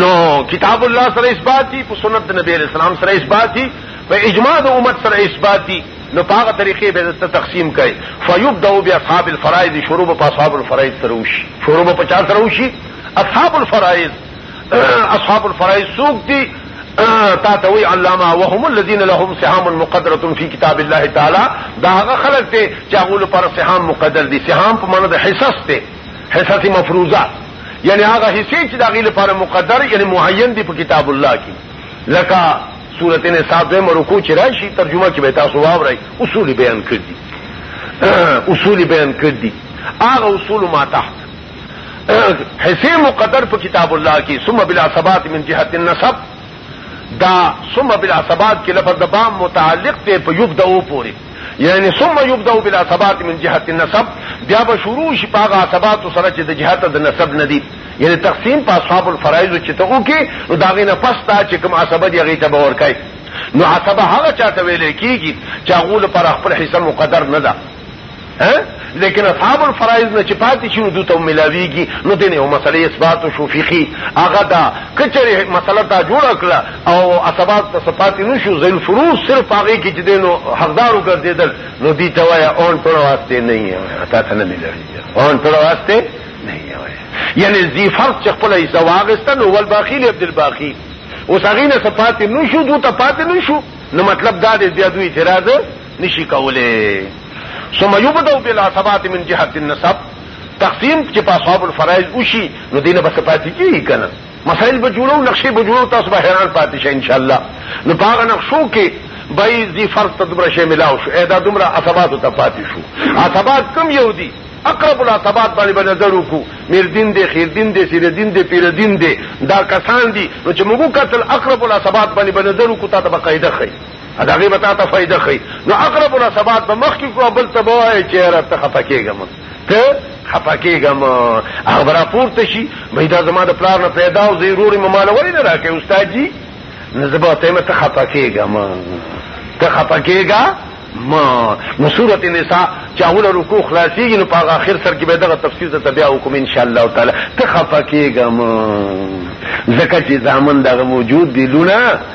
نو کتاب الله سره اثبات دي په سنت نبی اسلام سره اثبات دي په اجماع د امت سره اثبات دي نو پاغه طریقې به دسته تقسیم کړي فیبدأ باصحاب الفرائض شروع په اصحاب الفرائض سره وشي شروع په 50 سره وشي اصحاب الفرائض اصحاب الفرائض سوق دي تا ته وی علامه وهم الذين لهم سهام مقدره في كتاب الله تعالی دا هغه خلق ته چې هغه لپاره سهام مقدر دي سهام په معنی د حصص ته حصص مفروضه یعنی هغه حصے چې داغي لپاره مقدر یعنی معین دي په کتاب الله کې لکه سورت نساء دویم رکو چې راشي ترجمه کې به تاسو واورئ اصول بیان کړی اصول بیان کړی هغه اصول ما تحت حصے مقدر په کتاب الله کې ثم بلا ثبات من جهه النسب دا ثم بلا ثبات کې لفظ د بام متعلق ته په یبدا او پوری یعنی ثم یبدا بلا ثبات من جهه النسب بیا به شروع شي په هغه ثبات سره چې د جهت د نسب نه دی یعنی تقسیم په اصحاب الفرائض چې ته وکي نو دا غینه پس تا چې کوم عصبه دی غیته به ورکای نو عصبه هغه چاته ویل کیږي چې هغه لپاره خپل حصہ مقدر نه ده لیکن اصحاب الفرائض نه چې پاتې شي نو دوته ملاویږي نو دینه او مسلې اثبات او شوفیخي هغه دا کچره مسله تا جوړ کړه او اثبات په صفات نو شو ذل فروض صرف هغه کې چې دینو حقدارو ګرځیدل نو دي ته وایا اون پر واسطه نه یې تا ته نه ملاویږي اون پر واسطه نه یې یعنی ذی فرض چې خپل یې زواغسته نو ول باقی عبد الباقی اوس هغه نه صفات نو شو دوته پاتې نو شو نو مطلب دا دی بیا دوی اعتراض نشي کولای ثم يبدأ بالعصبات من جهه النسب تقسیم چې په اصحاب الفرائض وشي نو دینه بس پاتې کیږي کنه مسائل به جوړو نقشې به جوړو تاسو به حیران پاتې شئ ان شاء الله نو په هغه نقشو کې بای زی فرض ته دومره شی ملاو شو ادا دومره عصبات ته پاتې شو عصبات کم یو دي اقرب العصبات باندې به نظر وکړو میر دین دی خیر دین دی سیر دین دی پیر دین دی دا کسان دي نو چې موږ قتل اقرب العصبات باندې به نظر وکړو تا ته به قاعده خي داغه به تاسو فائدہ خي نو اقرب الاسبات به مخ کې کو بل ته وای چې را ته خپکیږم ته خپکیږم هغه را پورته شي مې دا زما د پلان نه پیدا او ضروري مماله ولې نه راکې استاد جی نه زبا ته مې ته خپکیږم ته خپکیږه ما نو سوره النساء چاول رکوع خلاصيږي نو په اخر سر کې به دغه تفسیر ته بیا وکم ان شاء الله تعالی ته خپکیږم زکه چې زامن دغه موجود دی لونه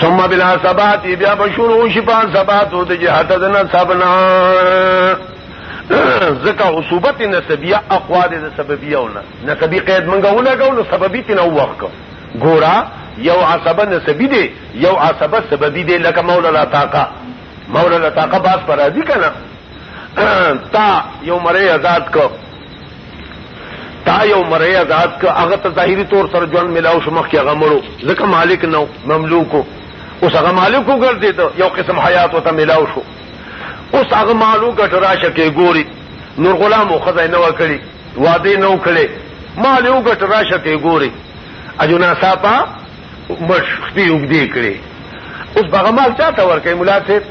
ثم بلا ثبات بیا بشرو شفا ثبات او د جهاد د نسبنا زکه عصوبت نسبیه اقوا د سببیه ونه نسبی قید منګه ولګو نو سببی تنه وخت ګورا یو عصبه نسبی دی یو عصبه سببی دی لکه مولا لا طاقه مولا لا طاقه باس پر راضی کنه تا یو مړی آزاد کو تا یو مړی آزاد کو هغه ته ظاهري طور سره ژوند ملاو شو مخکې هغه مړو ځکه مالک نو مملوک اوس هغه مالک وګرځېد یو قسم حیات ورته ملاو شو اوس هغه مالو ګټ راشه کې ګوري نور غلام او خدای نه وکړي واده نه وکړي مال یو ګټ راشه کې ګوري اجونا صاحب مش خپل وګدي کړي اوس بغمال چاته ورکه مولا صاحب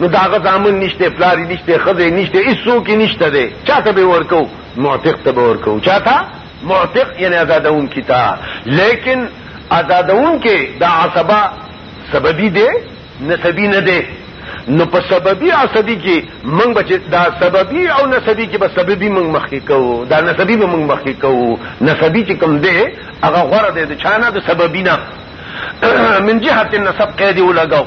نو داغه زامن نشته پلاری نشته خزه نشته ایسو کې نشته دی چاته به ورکو معتق ته به ورکو چاته معتق یعنی آزادون کی تا لیکن آزادون کې دا عصبه سببی دی نسبی نه دی نو په سببي عصبي کې موږ بچ دا سببي او نسبي کې به سببي موږ مخکې کوو دا نسبي به موږ مخکې کوو نسبي چې کوم دی هغه غوړه دی د چانه د سببي نه من جهه النسب قید ولګاو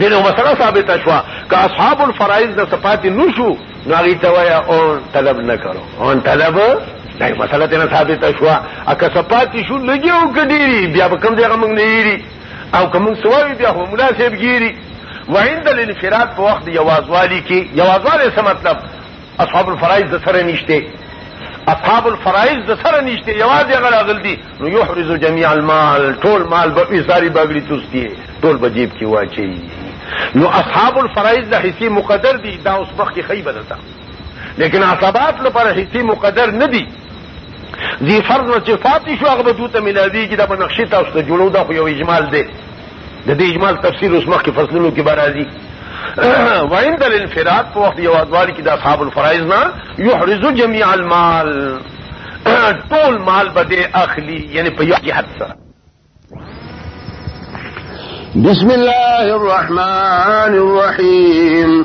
دې نو مسله ثابته شوه که اصحاب الفرائض د صفات نشو نو هغه ته وایا او طلب نه کړو او طلب دا مسله ته ثابته شوه اکه صفات شو لګي او کډيري بیا به کوم ځای موږ نه یری او کوم سوال بیا هم مناسب ګيري وعند الانفراد په وخت یوازوالي کې یوازواله څه مطلب اصحاب الفرائض د سره نشته اصحاب الفرائض د سره نشته یوازې هغه راغل دي نو یحرز جميع المال ټول مال به ایثاری بغلی توستی ټول بجیب کې واچي نو اصحاب الفرائض د حصي مقدر دي دا اوس مخ کې خی بدلتا لیکن عصبات لپاره حصي مقدر نه دي ذی فرض نه چې فاتح شو هغه به دوته ملاویږي دا په نقشې تاسو ته جوړو دا خو یو اجمال دی د دې اجمال تفسیر اوس مخکې فصلونو کې به راځي وعند الانفراد په وخت یو ادوار کې د اصحاب الفرائض نه یحرز جميع المال ټول مال بده اخلي یعنی په یو جهت سره بسم الله الرحمن الرحيم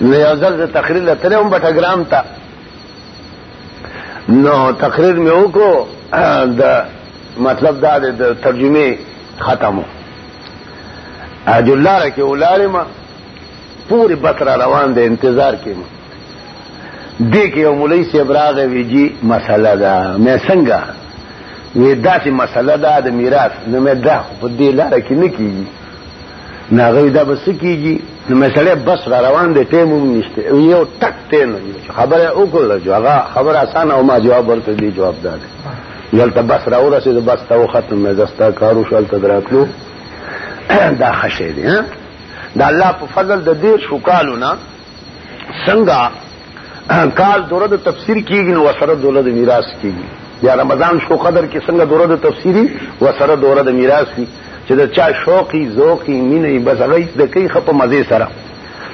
نو یو ځل زه تقریر له تللی وم بټګرام ته نو تقریر مې وکړو د مطلب دا دی د ترجمې ختم و جلاره کې ولاړم پوری بس را روان دی انتظار کې ما دې کې یو مولوي صاحب راغی وی جی مسله ده مې څنګه وی داسې مسله ده د میراث نو مې دا په دې لاره کې نه کیږي نه هغه دا بس کیږي نو مسله بس را روان دي ټیم هم نشته یو ټک ټیم خبره وکړل جو هغه خبره اسانه او ما جواب ورکړ دی جواب دار یلته بس را ورسېد بس ته ختم مې دستا کارو شل ته دراتلو دا خشه دي ها دا الله په فضل د دې شو کالو نه څنګه کال دوره د تفسیر کیږي نو وسره دوره د میراث کیږي یا رمضان شو قدر کې څنګه دوره د تفسیری وسره دوره د میراث کی چې د چا شوقي ذوقي مینې بس هغه د کوي خپ مزه سره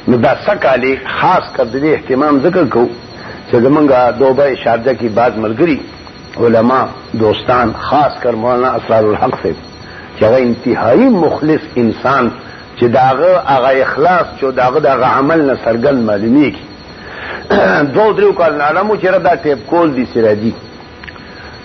نو دا سکاله خاص کر دې اهتمام ذکر کو چې زمونږه دوبه شارجه کی بعد ملګری علما دوستان خاص کر مولانا اسرار الحق سے چې هغه انتهایی مخلص انسان چې داغه هغه اخلاص چې داغه دغه عمل نه سرګن معلومیږي دوه درو کال نه علمو چې را دا ټیپ کول دي سره دي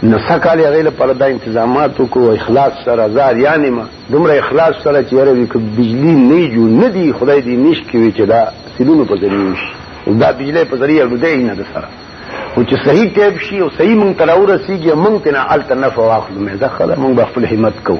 نو سکال هغه له پر دا تنظیمات کو اخلاص سره زار یعنی ما دومره اخلاص سره چې یاره وک بجلی نه جو نه دی خدای دې نش کوي چې دا سیدونو په ذریعہ شي دا بجلی په ذریعہ ګډه نه ده سره او چې صحیح ټیپ شي او صحیح مونږ تر اورسیږي مونږ تنه التنف واخلو مې ځخه مونږ خپل همت کوو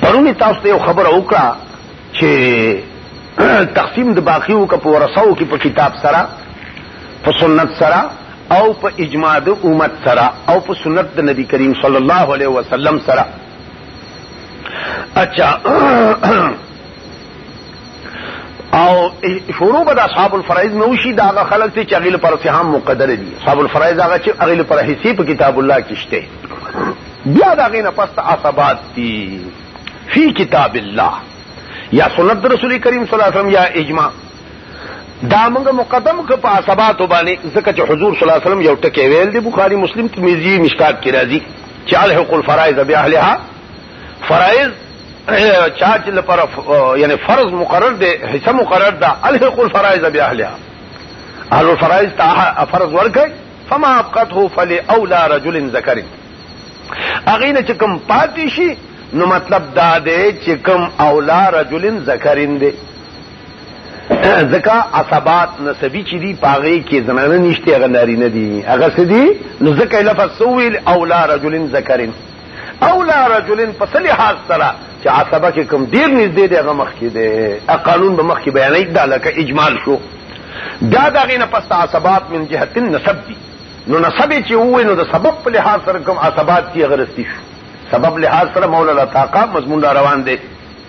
پرونی تاسو ته یو خبره وکړه چې تقسیم د باقی وکړه په ورثو کې په کتاب سره په سنت سره او په اجماع د امت سره او په سنت د نبی کریم صلی الله علیه وسلم سره اچھا او شروع به د اصحاب الفرائض نو شي دا هغه خلک چې هغه لپاره سهام مقدر دي اصحاب الفرائض هغه چې هغه لپاره حساب کتاب الله کې شته بیا دا غینه پس عصبات دی فی کتاب الله یا سنت رسول کریم صلی الله علیه وسلم یا اجماع دا موږ مقدم ک په عصبات باندې ځکه چې حضور صلی الله علیه وسلم یو ټکی ویل دی بخاری مسلم ترمذی مشکات کی راځي چې الحق الفرائض باهلها فرائض چا چې لپاره یعنی فرض مقرر دی حصہ مقرر ده الحق الفرائض باهلها اهل الفرائض ته فرض ورکړي فما ابقته فلاولى رجل ذکر هغه نه چې کوم پاتې شي نو مطلب دا دی چې کوم اولا رجل ذکرین دی ځکه عصبات نسبی چې دی پاغې کې زنانه نشته هغه نارینه دي هغه سدي نو ځکه لفظ سویل اولا رجل ذکرین او لا رجلن پس لحاظ سره چې عصبه کې کم ډیر نږدې دی هغه مخکې دی ا قانون به مخکې بیانې دا لکه اجمال شو دا دا غینه پس عصبات من جهت النسب دي نو نسب چې وې نو د سبب په لحاظ سره کوم عصبات کې غرستی شو سبب لحاظ سره مولا لطاقه مضمون دا روان دی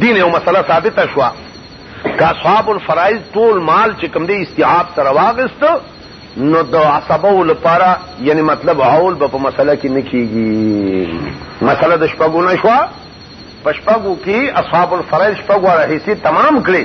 دین یو مسله ثابته شو که اصحاب الفرائض ټول مال چې کوم دی استیعاب سره واغست نو د عصبو لپاره یعنی مطلب عول به په مسله کې نه کیږي مسله د شپږو نه شو پشپګو کې اصحاب الفرائض شپږو راهیسي تمام کړي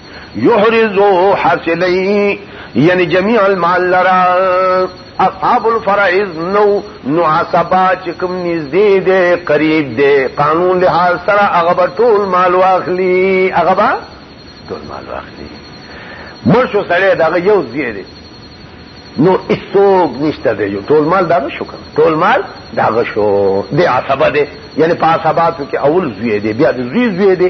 یحرزو حاصلی یعنی جميع المال لرا اصحاب الفرائض نو نو عصبا چکم نږدې دي قریب دي قانون له حال سره هغه ټول مال واخلي هغه ټول مال واخلي مرشو سره دا یو زیری نو اسوک نشته دی ټول مال دا شو کنه ټول مال دا شو دی عصبه دی یعنی په عصباتو کې اول زوی دی بیا د زوی زوی دی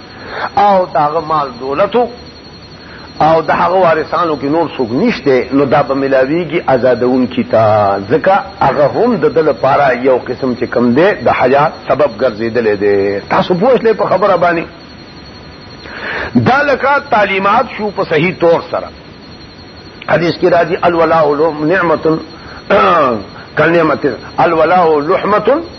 او داغه مال دولتو او د هغه وارثانو کې نور څوک نشته نو دا به ملاویږي آزادون کی تا ځکه هغه هم د دل لپاره یو قسم چې کم دی د حیات سبب ګرځیدل دی تاسو پوښ لې په خبره باندې دا لکه تعلیمات شو په صحیح طور سره حدیث کې راځي الولاء نعمت کلمت الولاء لحمه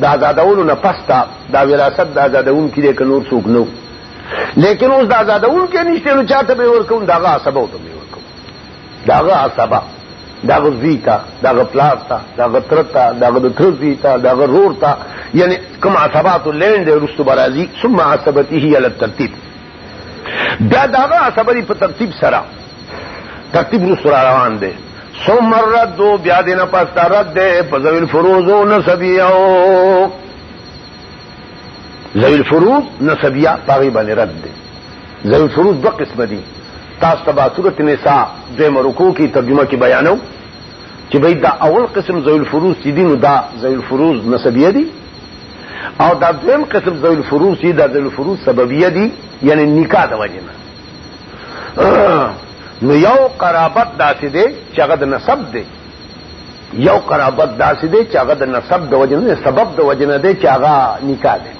د آزادولو نه پس ته دا وراثت د آزادونکي دی که نور څوک نه لیکن اوس د آزادونکي نشته نو چا ته به یې ورکوم د هغه عصبو ته به یې ورکوم د هغه عصبه د هغه زوی ته د هغه پلار ته د هغه تره ته د هغه د تره زوی ته د هغه رور ته یعنې کوم عصباتو لینډ دی وروستو به راځي ثم عصبته علی الترتیب بیا داغه خبرې په ترتیب سره ترتیب رو سره روان دی ثم رد دو بیا دینا پس رد دے پزوی الفروز و نسبیاو زوی الفروز نسبیا پاگی بانی رد دے زوی الفروز دو قسم دی تاس تبا صورت نساء دوی مرکو کی ترجمہ کی بیانو چې بھئی دا اول قسم زوی الفروز چی دی نو دا زوی الفروز نسبیه دی او دا دویم قسم ذوی الفروض چې دا ذوی الفروض سببیه دي یعنی نکاح د وجه نه نو یو قرابت داسې دی چې هغه د نسب دی یو قرابت داسې دی چې هغه د نسب د وجه نه سبب د وجه نه دی چې هغه نکاح دی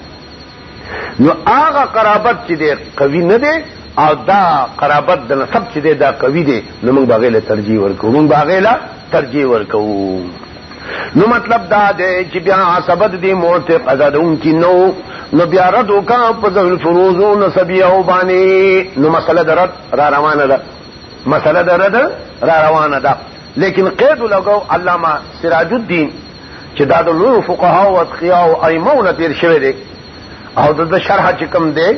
نو هغه قرابت چې دی قوي نه دی او دا قرابت د نسب چې دی دا قوي دی نو موږ باغې له ترجیح ورکوو موږ باغې له ترجیح ورکوو نو مطلب دا دی چې بیا سبد دی معتق ازادون کی نو نو بیا رد وکا په ذل فروزو نسبی او باندې نو مسله درد را روانه ده مسله درد را روانه ده لیکن قید لګاو علامه سراج الدین چې دا د لوی فقها او اتقیا او ائمه نه تیر شوی دی او د شرح چې کوم دی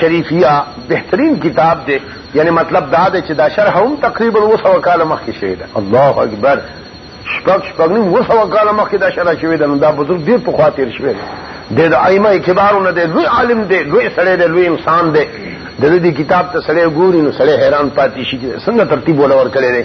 شریفیه بهترین کتاب دی یعنی مطلب دا دی چې دا شرح هم تقریبا اوس او کال مخکې شوی دی الله اکبر شپږ شپږ نیم اوس او کال مخکې دا شرح شوی دی نو دا بزرګ ډیر په خوا تیر شوی دی د ائمه کبارونه دی لوی عالم دی لوی سړی دی لوی انسان دی د دې کتاب ته سړی ګوري نو سړی حیران پاتې شي چې څنګه ترتیب ولا ور کړی دی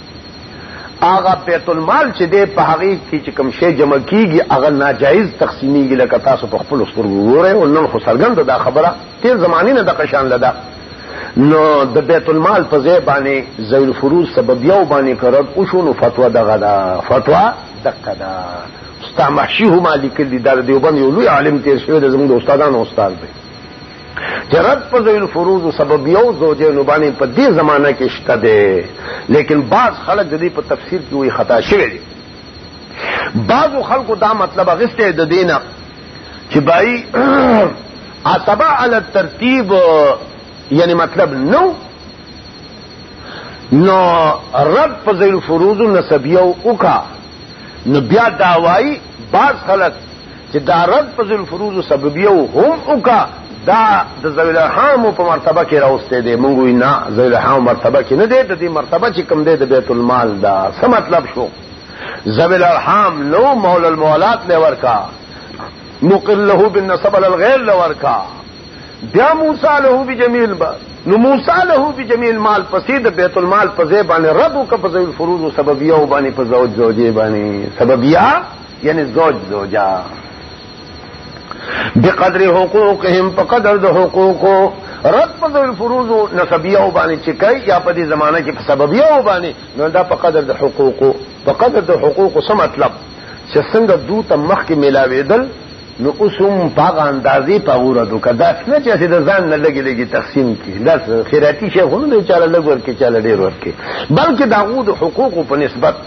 هغه بیت المال چې دی په هغه کې چې کوم شی جمع کیږي هغه ناجایز تقسیمیږي لکه تاسو په خپل سترګو ګورئ او نن خو څرګند دا خبره تیر زمانه نه د قشان لدا نو د بیت المال په ځای باندې زیل فروز سبب یو باندې کرد او شو نو فتوا دغه دا فتوا دغه دا استاد محشی هم لیکل دي د دیوبند یو لوی عالم تیر شوی د زموږ استادانو استاد دی جرد په زین فروز سبب یو زوجین باندې په دې زمانہ کې شته دی لیکن بعض خلک د دې په تفسیر کې وی خطا شوی دی بعض خلکو دا مطلب غسته د دینه چې بای اتبع علی الترتیب یعنی مطلب نو نو رد په زین فروز نسبیو وکا نو بیا دا وای بعض خلک چې دا رد په ذل فروض سببیو هم وکا دا د ذل حام په مرتبه کې راوستي دي مونږ وینا ذل حام مرتبه کې نه دي د دې مرتبه چې کم دي د بیت المال دا څه مطلب شو ذل حام نو مول المولات له ورکا مقل له بالنسب للغير له ورکا بیا موسی له بجمیل با نو موسی له بجمیل مال پسې د بیت المال په ځای باندې رد وکړ په ذل فروض سببیو باندې په زوج زوجې باندې سببیا یعنی زوج زوجا بقدر حقوقهم په قدر د حقوقو رد په د فروض او نسبیه او باندې چې کوي یا په دې زمانہ کې په سببیه او باندې نو دا په قدر د حقوقو په قدر د حقوقو څه مطلب چې څنګه دوی ته مخ کې ملاوېدل نو اوس هم پاغه اندازې پاوره دوکه دا څنګه چې د ځان نه لګي لګي تقسیم کی دا خیراتی شیخونه چاله لګ ورکې چاله ډیر ورکې بلکې داغو د حقوقو په نسبت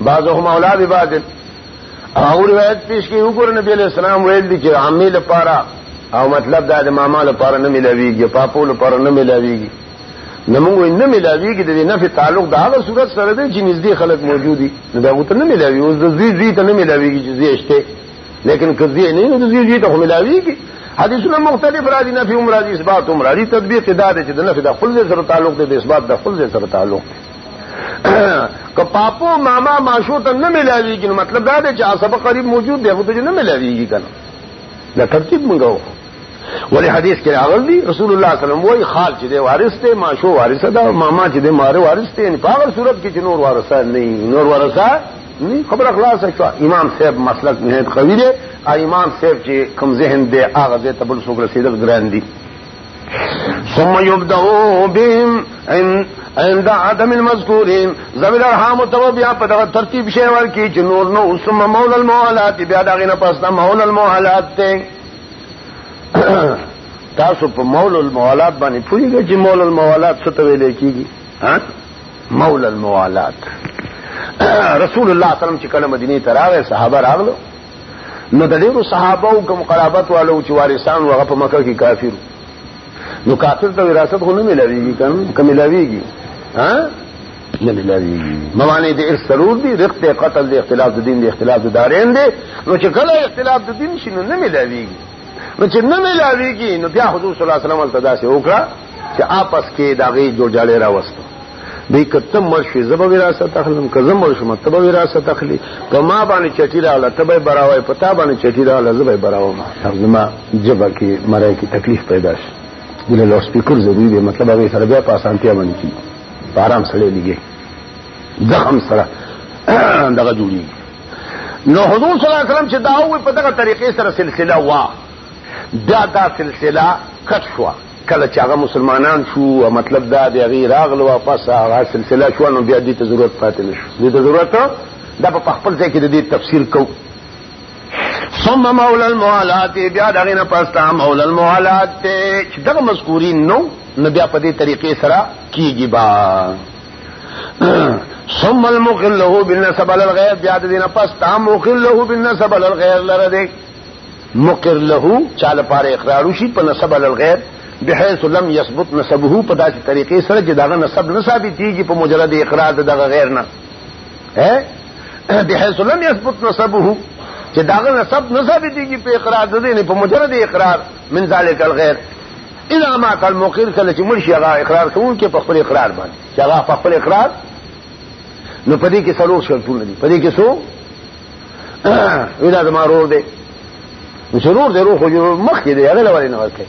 بعضهم اولا به بعض او روایت پیش کی وګور نبی علیہ السلام ویل دي چې عامه لپاره او مطلب دا د ماما لپاره نه ملاویږي پاپو لپاره نه ملاویږي نه موږ نه ملاویږي د نفي تعلق د هغه صورت سره دی چې نږدې خلک موجود دي دا غوته نه ملاوي اوس د زی زی ته نه ملاویږي چې زی شته لیکن کزی نه نو د زی زی ته ملاویږي حدیثونه مختلف را دي نفي عمر دي اثبات عمر دي تطبیق دا دی چې د نفي د خپل سره تعلق دی د اثبات د خپل سره تعلق دی که پاپو ماما ماشو ته نه ملاویږي نو مطلب دا دی چې عصب قریب موجود دی خو ته نه ملاویږي کنه دا ترتیب مونږ ولی حدیث کې راغل دی رسول الله صلی الله علیه وسلم وای خال چې دی وارث دی ماشو وارث ده ماما چې دی ماره وارث دی یعنی په هغه صورت کې چې نور وارثه نه نور وارثه نه خبره خلاصه شو امام صاحب مسلک نهایت قوی دی امام صاحب چې کم ذهن دی هغه ته بل څوک رسیدل ګران دی ثم يبدأوا بهم عند عدم المذکورین زویل ارحام تو بیا په دغه ترتیب شی ورکی چې نور نو ثم مول الموالات بیا دغه نه پس دا مول الموالات ته تاسو په مول الموالات باندې پوریږئ چې مول الموالات څه ته ویل کیږي ها مول الموالات رسول الله صلی الله علیه وسلم چې کله مدینه ته راغی صحابه راغلو نو د ډیرو صحابه او کوم قرابت والو چې وارثان وغه په مکه کې کافر نو کافر ته وراثت خو نه ملاویږي کنه کوم ملاویږي ها نه ملاویږي موانع د ارسلور دي رخت قتل د اختلاف د دین د اختلاف د دارین دي نو چې کله اختلاف د دین شي نو نه ملاویږي نو چې نه ملاویږي نو بیا حضور صلی الله علیه وسلم تدا سه وکړه چې آپس کې داغي جوړجاړي راوستو دی کته مرشي زبا وراثت اخلم که زم مرشم تبا وراثت اخلي په ما باندې چټی رااله تبا براوي په تا باندې چټی رااله زبا براو ما زما جبا کې مرای کې تکلیف پیدا شي دله لو سپیکر ضروري دی مطلب هغه سره بیا په اسانتیا باندې کی په آرام سره لګي زخم سره دغه جوړي نو حضور صلی الله علیه وسلم چې دا وي په دغه طریقې سره سلسله وا دا دا سلسله کټ شوه کله چې هغه مسلمانان شو او مطلب دا دی هغه راغلو واپس هغه سلسله شو نو بیا دې ته ضرورت پاتې نشو دې ته ضرورت دا په خپل ځای کې د دې تفسیر کو ثم مولا الموالات بیا دغه نه پستا مولا الموالات ته چې دغه مذکورین نو نو بیا په دې طریقې سره کیږي با ثم المخل له بالنسبه للغير بیا دې نه پستا مخل له بالنسبه للغير لره دې مقر له چاله پاره اقرار شي په نسب علی الغیر بحيث لم يثبت نسبه په داسې طریقې سره چې داغه نسب نه ثابتېږي په مجرد اقرار دغه غیر نه بحيث لم يثبت نسبه چې داغه نسب نه ثابتېږي په اقرار د دې نه په مجرد اقرار من ذلك الغير اذا ما قال مقر کله چې مرشي هغه اقرار کوون کې په خپل اقرار باندې چې هغه په خپل اقرار نو پدې کې څلور شرطونه دي پدې کې څو ودا زما رور دی ضرور دی روح جو مخ کې دی هغه لوري نه ورکه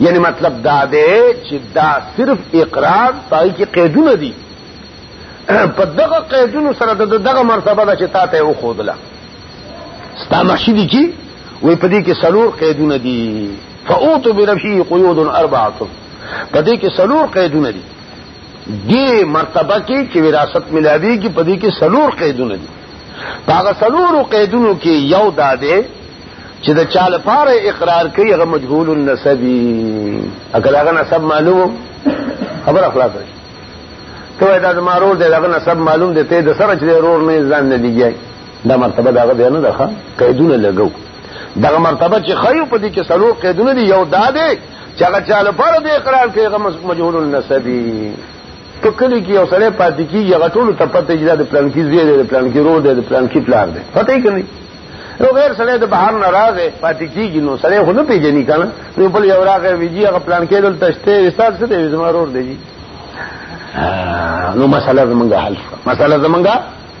یعنی مطلب دا دی چې دا صرف اقرار پای کې قیدونه دي په دغه قیدونو سره د دغه مرتبه ده چې تا ته و خودله ستا مشدي کی وې په دې کې سلور قیدونه دي فاوت برفی قیود اربعه په دې کې سلور قیدونه دي دې مرتبه کې چې وراثت ملاويږي په دې کې سلور قیدونه دي هغه سلور قیدونو کې یو دا دی چې د چا لپاره اقرار کوي هغه مجهول النسبي اګل هغه نسب معلوم خبر اخلاص شي ته دا د مارور دی هغه نسب معلوم دی ته د سره چې رور نه ځان نه دیږي دا مرتبه دا غو نه ده قیدونه لګو دغه مرتبه چې خیو په دې کې سلور قیدونه دي یو دا دی چې هغه چا لپاره د اقرار کې هغه مجهول النسبی په کلی کې یو سړی پاتې کېږي هغه ټولو ته پته چې دا د پلان کې زوی دی د پلان کې رور دی د پلان کې پلار دی پته یې کوي نو غیر سړی د بهر نه راغی پاتې کېږي نو سړی خو نه پېژني که نه نو بل یو راغی وي جي هغه پلان کې دلته شته استاد څه دی زما رور دی جي نو مسله زمونږ حل شوه مسله زمونږ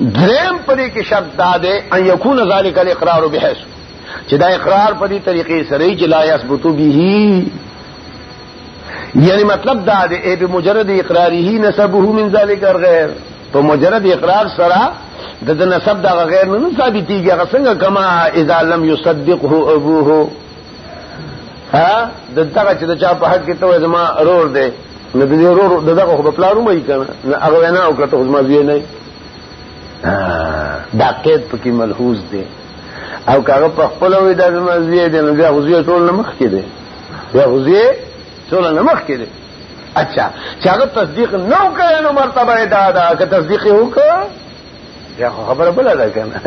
دریم پدې کې شرط دا دی ان یکون ذالک الاقرار بحیث چې دا اقرار په دې طریقې سره چې لا یثبت به یعنی مطلب دا دی ای بمجرد اقراره نسبه من ذالک غیر په مجرد اقرار سره د نسب دا غیر نه ثابتېږي هغه څنګه کما اذا لم يصدقه ابوه ها د دغه چې د چا په حق کې ته زما رور دی نو د دې رور د دغه خو په پلارو مې کنه نه هغه وینا وکړه ته زما زوی نه دا قید پکې ملحوظ دی او کاغه په خپل وې د زما زوی دی نو بیا خو زوی ټول نه مخ کې دی بیا خو زوی ټول نه مخ کې دی اچھا چې هغه تصدیق نه وکړي نو مرتبه دا ده که تصدیق یې وکړي یا خبره بل ده کنه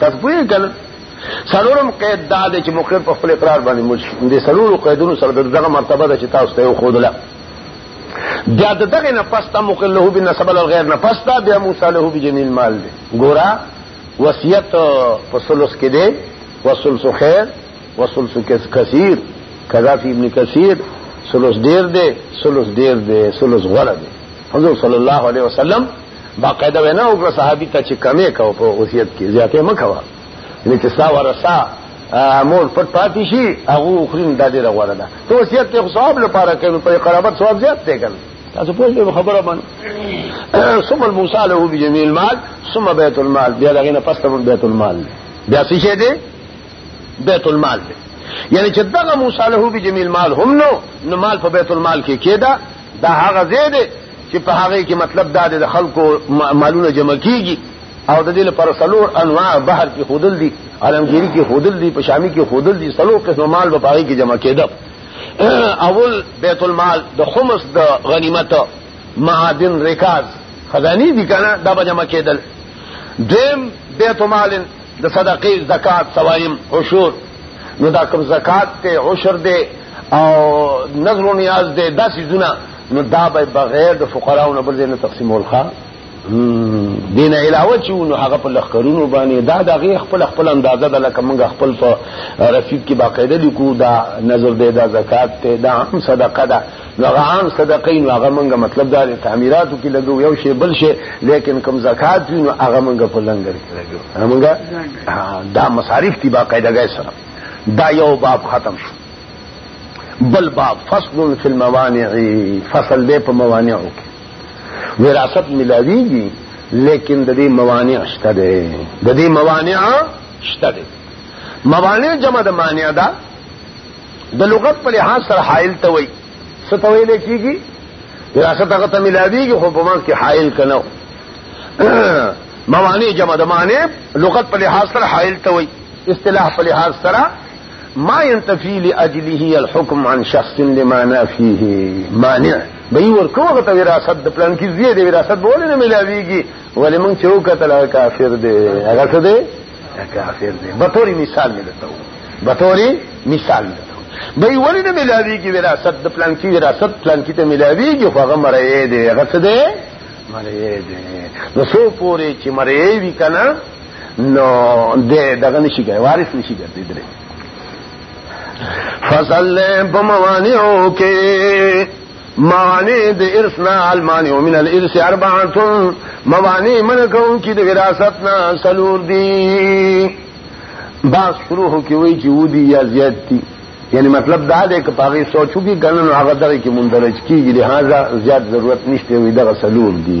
تاسو پوهیږئ کنه سلورم قید دا دی چې مقرر په خپل اقرار باندې موږ د سلورو قیدونو سره دغه مرتبه ده چې تاسو ته خو دله بیا د دغه نه پستا مقرر له بنا سبل غیر نه پستا بیا موسی له بجمیل مال دی ګورا وصیت په سلوس کې دی وسلس خیر وسلس کثیر کذا فی ابن کثیر سلوس ډیر دی سلوس ډیر دی سلوس غره دی حضور صلی الله علیه وسلم باقاعده وینا وکړه صحابي ته چې کمې کوه په وصیت کې زیاتې مه کوه یعنې چې ستا ورسا مور پټ پاتې شي هغه وخوري نو دا ډېره غوره ده ته وصیت کې خو ثواب لپاره کوې نو په قرابت ثواب زیات دی که تاسو پوه شئ خبره باندې ثم الموسی له بجميع المال ثم بیت المال بیا دغه نه پسته بیت المال بیا څه شي دی بیت المال دی یعنی چې دغه موسی له بجميع المال هم نو نو مال په بیت المال کې کېده دا هغه ځای دی چې په هغه کې مطلب دا دی د خلکو مالونه جمع کیږي او د دې لپاره سلور انواع بحر کې خودل دي علمگیری کې خودل دي په شامی کې خودل دي سلور قسم مال په پاره کې جمع کېده اول بیت المال د خمس د غنیمت معادن رکاز خزانی دي کنه دا به جمع کېدل دیم بیت مال د صدقې زکات سوایم عشور نو دا کوم زکات ته عشر دی او نظر و نیاز دی دا سیزونه نو دا به بغیر د فقراو نه بل ځای نه تقسیمول ښه دین علاوه چې نو هغه په لخرونو باندې دا د غي خپل خپل اندازه د لکه موږ خپل په رسید کې باقاعده لیکو دا نظر دی دا زکات ته دا هم صدقه ده نو هغه عام صدقې نو هغه مونږه مطلب دا دی تعمیراتو کې لګو یو شی بل شی لیکن کم زکات وي نو هغه مونږه په لنګر کې لګو مونږه دا مصارف دی باقاعده غي سره دا یو باب ختم شو بل باب فصل فی الموانع فصل دې په موانع کې وراثت ملاویږي لیکن د دې موانع شته دي د دې موانع شته دي موانع جمع د مانع ده د لغت په لحاظ سره حائل ته وایي څه ته ویل کېږي وراثت هغه ته ملاویږي خو په منځ کې حائل که نه موانع جمع د معنی لغت په لحاظ سره حائل ته وایي اصطلاح په لحاظ سره ما ينتفي لاجله الحكم عن شخص لما نافيه مانع به ورکو هغه ته وراثت د پلان کې زیاده وراثت بوله نه ملاویږي ولې مونږ چې وکړه کافر دی هغه څه دی کافر دی بطور مثال مې درته وو بطور مثال مې درته وو دوی ولې نه ملاویږي وراثت د پلانکي وراثت پلانکي ته ملاویږي خو هغه مرئې دی هغه څه دی مرئې دی نو څو پورې چې مرئې وي که نه نو دی دغه نه شي کوي وارث نه شي ګرځېدلی فصل په موانعو کې معنی د ارثنا المانع من الارث اربعه معنی من کون کی د وراثت نا سلور دی با شروع کی وی چې ودی یا زیات دی یعنی مطلب دا دی چې پاغي سوچو کی ګنن هغه دغه کی مندرج کیږي لہذا زیات ضرورت نشته وی دغه سلور دی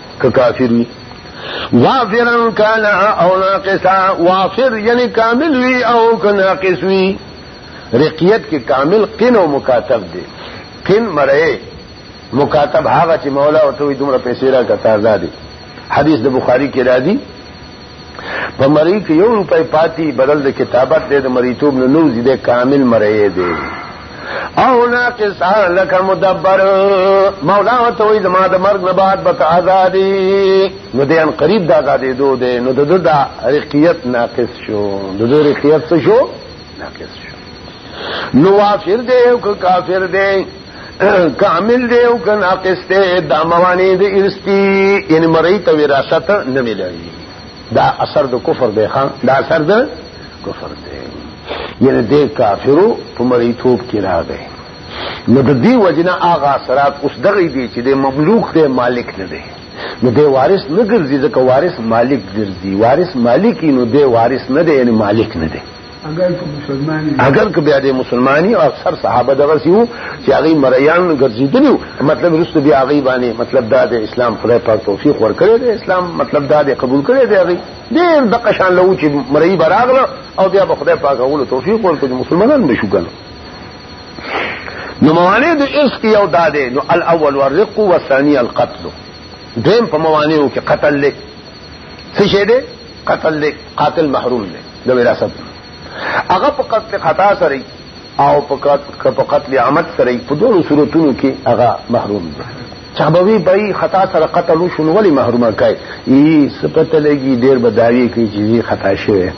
که کافر وي وافرا کان او ناقصا وافر یعنی کامل وی او که ناقص وی رقیت کې کامل قن او مکاتب دی قن مرئے مکاتب هغه چې مولا او ته دومره پیسې را کتار دادي حدیث د بخاری کې راځي په مری کې یو روپۍ پاتې بدل د کتابت د مریتوب نه نو زیده کامل مری دی او ناقص لك مدبر مولا ته وي زما د مرګ نه بعد به آزادي نو دې ان قریب د آزادې دوه دې نو د د رقیت ناقص شو د د رقیت څه شو نو وافر دے او که کافر دے کامل دے او که ناقص دے دا موانی دے ارستی یعنی مرئی تا وراست نمیلائی دا اثر د کفر دی خان دا اثر د کفر دی یعنی د کافرو په مریتوب کې راغی نو د دې وجنه آغا سرات اوس دغه دی چې د مملوک دی مالک نه دی نو د وارث نه ګرځي ځکه وارث مالک ګرځي وارث مالک نو د وارث نه دی یعنی مالک نه دی اگر که مسلمانی اگر که بیا د مسلمانی او اکثر صحابه دغه سیو چې هغه مریان ګرځیدلی مطلب رسته بیا هغه باندې مطلب دا د اسلام خدای پاک توفیق ورکړي د اسلام مطلب دا د قبول کړي دی هغه ډیر د قشان له چې مری براغله او بیا به خدای پاک هغه توفیق ورکړي مسلمانان نشو کنه نو موانع د عشق یو دا دی نو الاول والرق والثاني القتل دیم په موانعو کې قتل لک څه شه دی قتل دے قاتل محروم دے د وراثت هغه په قتل خطا سره او په قتل عمد سره په دوه صورتونو کې هغه محروم دي چابوي بای خطا سره قتل شو نو ولی محرومه کای ای سپته لګي ډیر بداوی کوي چې خطا شوی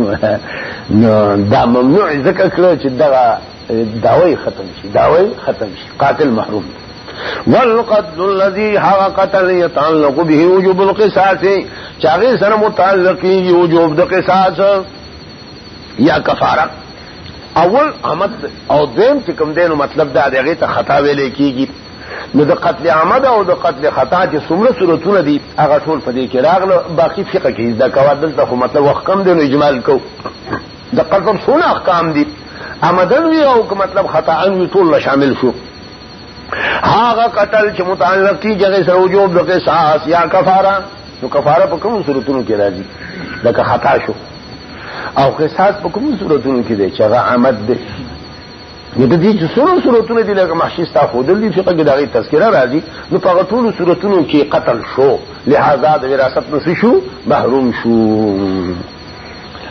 نو دا ممنوع ذکر کړو چې دغه داوی ختم شي داوی ختم شي قاتل محروم دی والقتل الذي هغه قتل يتعلق به وجوب القصاص چاغه سره متعلق دی وجوب د قصاص یا کفاره اول عمد او دیم چې کوم دینو مطلب دا دغه ته خطا ویلې کیږي نو د قتل عمد او د قتل خطا چې څومره صورتونه دي هغه ټول په دې کې راغله باقي فقہ کې دا کوا دلته خو مطلب وخت کم دی نو اجمال کو د قتل څونه احکام دي امدن وی او که مطلب خطا ان وی ټول شامل شو هاغه قتل چې متعلق کی جګه سره وجوب د قصاص یا کفاره نو کفاره په کوم صورتونو کې راځي لکه خطا شو او قصاص په کوم صورتونو کې دی چې هغه عمد دی نو د دې چې څومره صورتونه دي لکه محشي ستا ښودل دي فقه کې د هغې تذکره راځي نو په هغه ټولو صورتونو کې قتل شو لهذا د وراثت نه شو محروم شو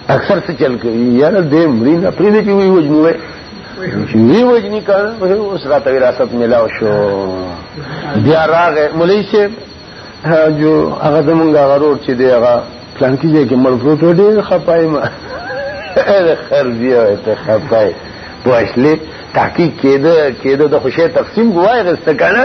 اکثر څه چل کوي یاره دې مړی نه پرېږدي چې وی وجني وای چې وی وجني کړ اوس راته وراثت ملاو شو بیا راغې مولوي صاحب جو هغه زمونږ هغه رور چې دی هغه پلان کې ځای کې مړ پروت و ډېر خپای ما خرځي وای ته خپای پوښلې تحقیق کېده کېده د خوشې تقسیم ګوای غسته کنه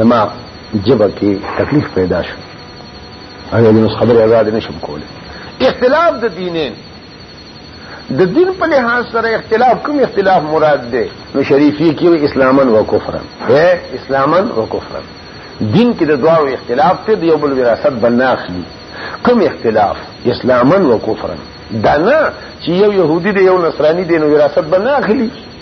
زما جبه کې تکلیف پیدا شو او یې نو خبرې آزاد نشم کولای اختلاف د دینین د دین په لحاظ سره اختلاف کوم اختلاف مراد دی نو شریفی کې اسلامن و کفرن اے اسلامن و کفرن دین کې د دواو اختلاف ته د یو بل وراثت بناخلی کوم اختلاف اسلامن و کفرن دا نه چې یو يهودي دی یو نصراني دی نو وراثت بناخلی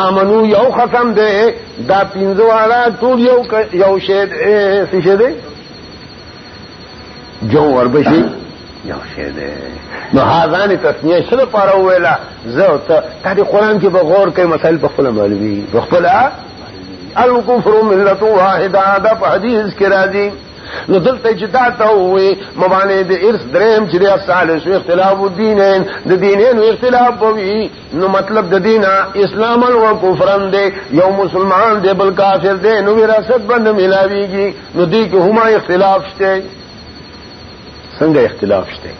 آمنو یو قسم دے دا پینزو والا ټول یو یو شی دے سی شی دے جو وربشی یو شی دے نو هاذان تسنیه شل پر ویلا زه ته تا دې قران کې به غور کوي مسائل په خپل معلومي په خپل الکفر ملت واحده دا په حدیث کې راځي نو دلته چې دا ته وي مبانه د ارث دریم چې د اصل اختلاف الدینین د دینین اختلاف بوي نو مطلب د دینه اسلام او کفرن دی یو مسلمان دی بل کافر دی نو وراثت باندې ملاویږي نو دی کې هما اختلاف شته څنګه اختلاف شته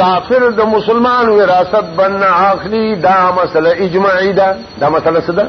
کافر د مسلمان وراثت باندې اخلي دا مسله اجماعي ده دا مسله څه ده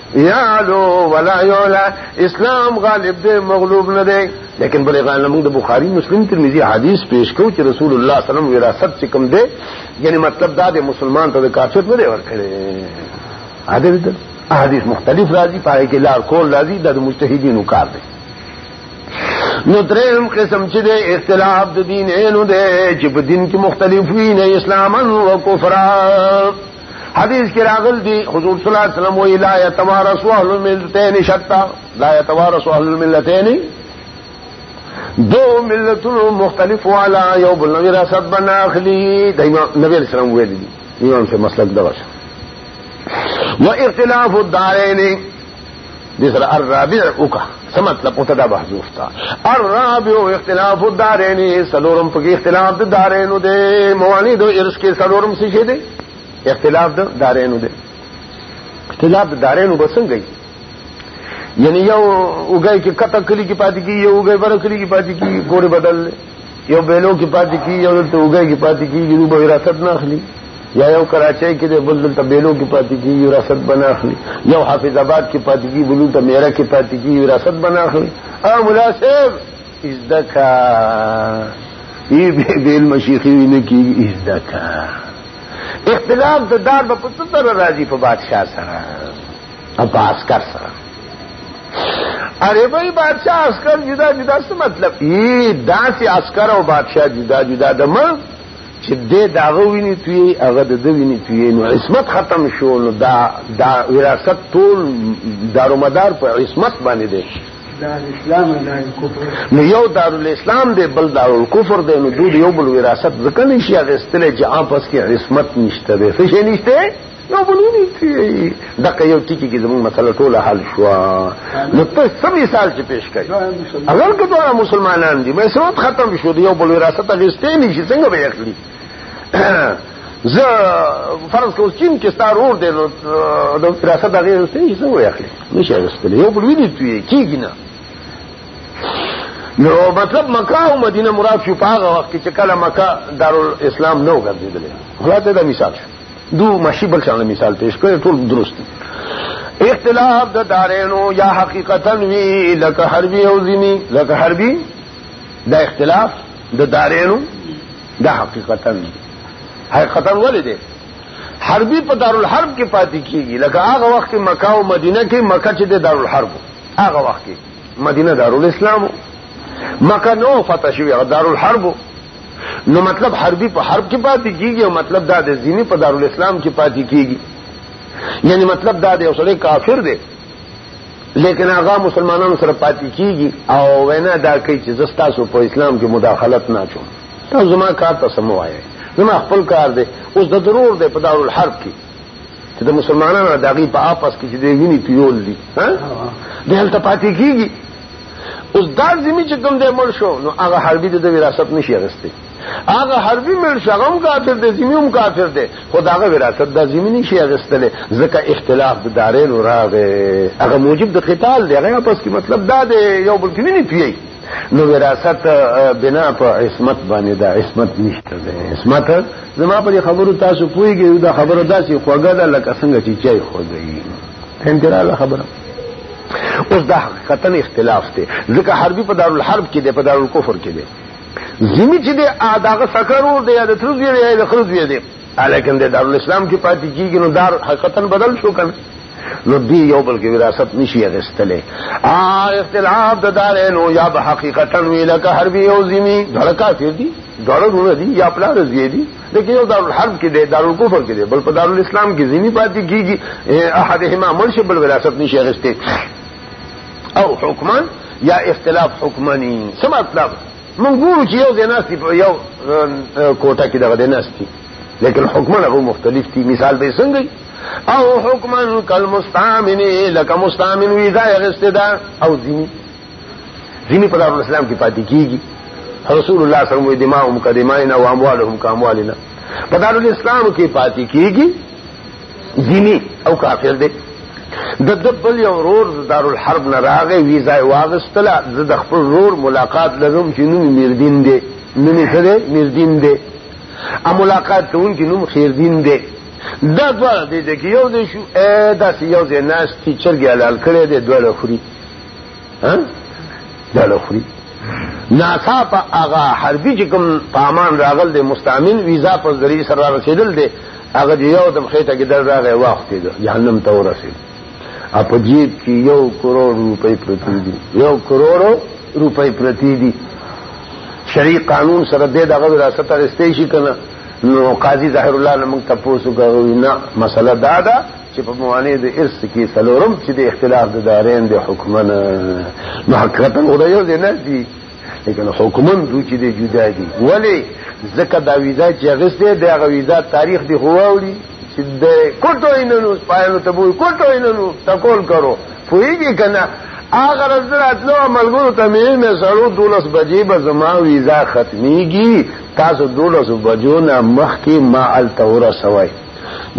یعلو ولا یعلا اسلام غالب دے مغلوب نہ دے لیکن بڑے غالب مونږ د بخاری مسلم ترمذی حدیث پیش کو چې رسول الله صلی الله علیه وسلم وراثت چې کوم دے یعنی مطلب دا دے مسلمان ته د کافر نه دی ورکړي حدیث حدیث مختلف راځي پاره کې لار کول راځي د مجتهدینو کار دی نو دریم قسم چې د اختلاف د دین عینو دی چې په دین کې مختلف وي نه اسلامن او کفر حدیث کې راغل دي حضور صلی الله علیه وسلم وی لا يتوارث اهل الملتين شتا لا يتوارث اهل الملتين دو ملتونو مختلف والا یو بل نوی رسد بنا اخلی د امام نبی علیہ السلام ویل دي امام سے مسلک دغه و اختلاف الدارین دې سره الرابع وکا څه مطلب متدا محذوف تا الرابع اختلاف الدارین سلورم په اختلاف د دارینو دې موانی د ارس کې سلورم څه شه دې اختلاف د دارینو دې اختلاف د دارینو بسنګ یعنی یو وګای کې کته کلی کې پاتې کی یو وګای بر کلی کې پاتې کی ګوره بدل یو بیلو کې پاتې کیږي یو دلته اوګه کې پاتې کیږي دوی به وراثت نه اخلي یا یو کراچۍ کې دی بل دلته بیلو کې پاتې کیږي وراثت به نه اخلي یو حافظ آباد کې پاتې کیږي بل دلته میره کې پاتې کیږي وراثت به نه اخلي ا ملا صاحب زده کا ای بیل مشیخي نه کیږي زده کا اختلاف د دار په پتو سره راځي په بادشاہ سره او په عسکر سره عربی بادشاہ عسکر جدا جدا څه مطلب ای داسې عسکر او بادشاہ جدا جدا د ما چې دې داغه ویني توی هغه د دوی ویني توی نو عصمت ختم شو نو دا دا وراثت ټول دارومدار په عصمت باندې دی نو یو دارالاسلام دی بل دارالکفر دی نو دوی یو بل وراثت ځکه نشي اخیستلی چې آپس کې عصمت نشته دی څه شی نشته یو بلونی کی دغه یو ټکی کې زموږ مسله ټوله حل شو نو ته سم مثال چې پیش کړي اگر که ټول مسلمانان دي مې سمت ختم شو دی یو بل وراثت غشته نه شي څنګه به اخلي زه فرض کوم چین کې ستار اور دی نو د وراثت هغه غشته نه شي څنګه اخلي نشي غشته یو بل ویني توی کیږي نه نو مطلب مکه او مدینه مراد شو په هغه وخت کې چې کله مکه دارالاسلام نو ګرځیدل خلاصه دا مثال شو دو ماشی بل شان مثال پیش کرے ټول درست اختلاف د دارینو یا حقیقتا وی لکه حربی او زینی لکه حربی دا اختلاف د دارینو دا حقیقتا وی حقیقتا ولې دی حربی په دارالحرب کې پاتې کیږي لکه هغه وخت مکه او مدینه کې مکه چې د دارالحرب هغه وخت کې مدینه دارالاسلام مکه نو فتح شوی دارالحرب نو مطلب حربي په حرب کې پاتې کیږي او مطلب دا د ځینی په دارالاسلام کې پاتې کیږي یعنی مطلب دا دی اوسړي کافر دی لیکن هغه مسلمانانو سره پاتې کیږي او وینا دا کوي چې زستا سو په اسلام کې مداخلت نه چوم ته زما کار ته سم وایي زما خپل کار دی اوس د ضرور دی په دار الحرب کې چې د مسلمانانو دغه په آپس کې چې دی ویني پیول دي ها دلته پاتې کیږي اوس دا زمي چې کوم دی مړ شو نو هغه حربي د وراثت نشي اغستې هغه حربي مړ شو هغه هم کافر دی زمي هم کافر دی خو دا هغه وراثت د زمي نشي اغستلې ځکه اختلاف د دارین راغی هغه موجب د قتال دی هغه پس کې مطلب دا دی یو بل کې نه پیي نو وراثت بنا په عصمت باندې دا عصمت نشته ده عصمت زما په خبرو تاسو پويږئ دا خبره داسې خوګه ده لکه څنګه چې چای خوګي انتراله خبره اوس دا حقیقتا اختلاف دی ځکه حربي په دارالحرب کې دی په دارالکفر کې دی ځینې چې دی دغه سکرور دی یا د ترو زوی دی یا د خره زوی دی لیکن د دارالاسلام کې پاتې کېږي نو دار حقیقتا بدل شو که نو دی یو بل کې وراثت نشي اخیستلی اختلاف د دارینو یا به حقیقتا وي لکه حربي او ځینې دواړه کافر دي دواړه وروڼه دي یا پلار زوی دي لیکن یو دارالحرب کې دی دارالکفر کې دی بل په دارالاسلام کې ځینی پاتې کیږي احدهما مرشه بل وراثت نشي اخیسته او حکمان یا اختلاف حکمانی څه مطلب مونږ ګورو چې یو ځای ناستي په یو کوټه کې دغه دی ناستي لیکن حکمونه به مختلف دي مثال به څنګه او حکمن کل مستامن لکه مستامن وی ځای اخیسته ده او ځینی ځینې په دار الاسلام کې پاتې کیږي رسول الله صلی الله علیه وسلم دماءهم کدمائنا واموالهم کاموالنا په دار الاسلام کې پاتې کیږي ځینې او کافر دي د دبل یو رور دار الحرب نه راغی ویزا واغستله د خپل رور ملاقات لزم چې نوم میردین دی نوم یې څه میردین دی ا ملاقات ته ونکي نوم خیردین دی دا دوه دې کې یو دې شو اے دا یو دې ناس چې چرګ حلال کړي دې دوه خوري ها دا لخري ناسا په هغه حربي چې کوم پامان راغل دی مستعمل ویزا په ذریعہ سره رسیدل دی هغه یو د خېټه کې در راغی واختې ده جهنم ته ورسید ا په جیب کې یو کروڑ روپۍ پرتی دي یو کروڑ روپۍ پرتی دي شریع قانون سره دې دغه وراثت رسته شي کنه نو قاضي ظاهر الله لمن تاسو کوي نه مسله دا ده چې په موانع د ارث کې څلورم چې د اختلاف د دارین د حکمن نو حقیقتا او یو دی نه دي لیکن حکمن دوی چې د جدا دي ولی ځکه دا ویزا چې اغسته د هغه ویزا تاریخ دی هو وړي چې د کوټو اینونو پایلو ته وو کوټو اینونو تکول کرو فویږي کنه هغه رزرات نو ملګرو ته مې مې سړو دولس بجې به زما ویزا ختميږي تاسو دولس بجو نه مخکې ما التورا سوای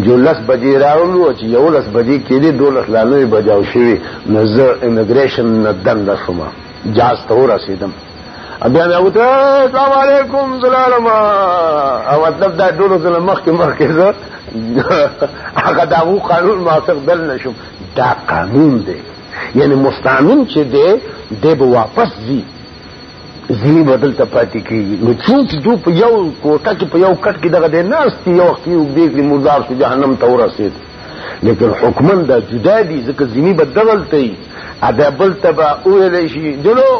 جو لس بجې راغلو چې یو لس بجې کېدې دولس لا نوې بجاو شوې نو زه امیګریشن نه دنده شوم جاز ته ورسېدم بیا مې وته السلام علیکم زلالم او مطلب دا ټول زله مخ کې مخ کې زه هغه دا وو قانون ما څخه دل نشم دا قانون دی یعنی مستعمل چې دی دی به واپس ځي ځینې بدل ته پاتې کېږي نو چونکې دوی په یو کوټه کې په یو کټ کې دغه دی ناست دي یو وخت یې اوږدې کړي مردار شو جهنم ته ورسېد لیکن حکمن دا جدا دي ځکه ځینې به دغلته وي دا بل ته به وویلی شي جلو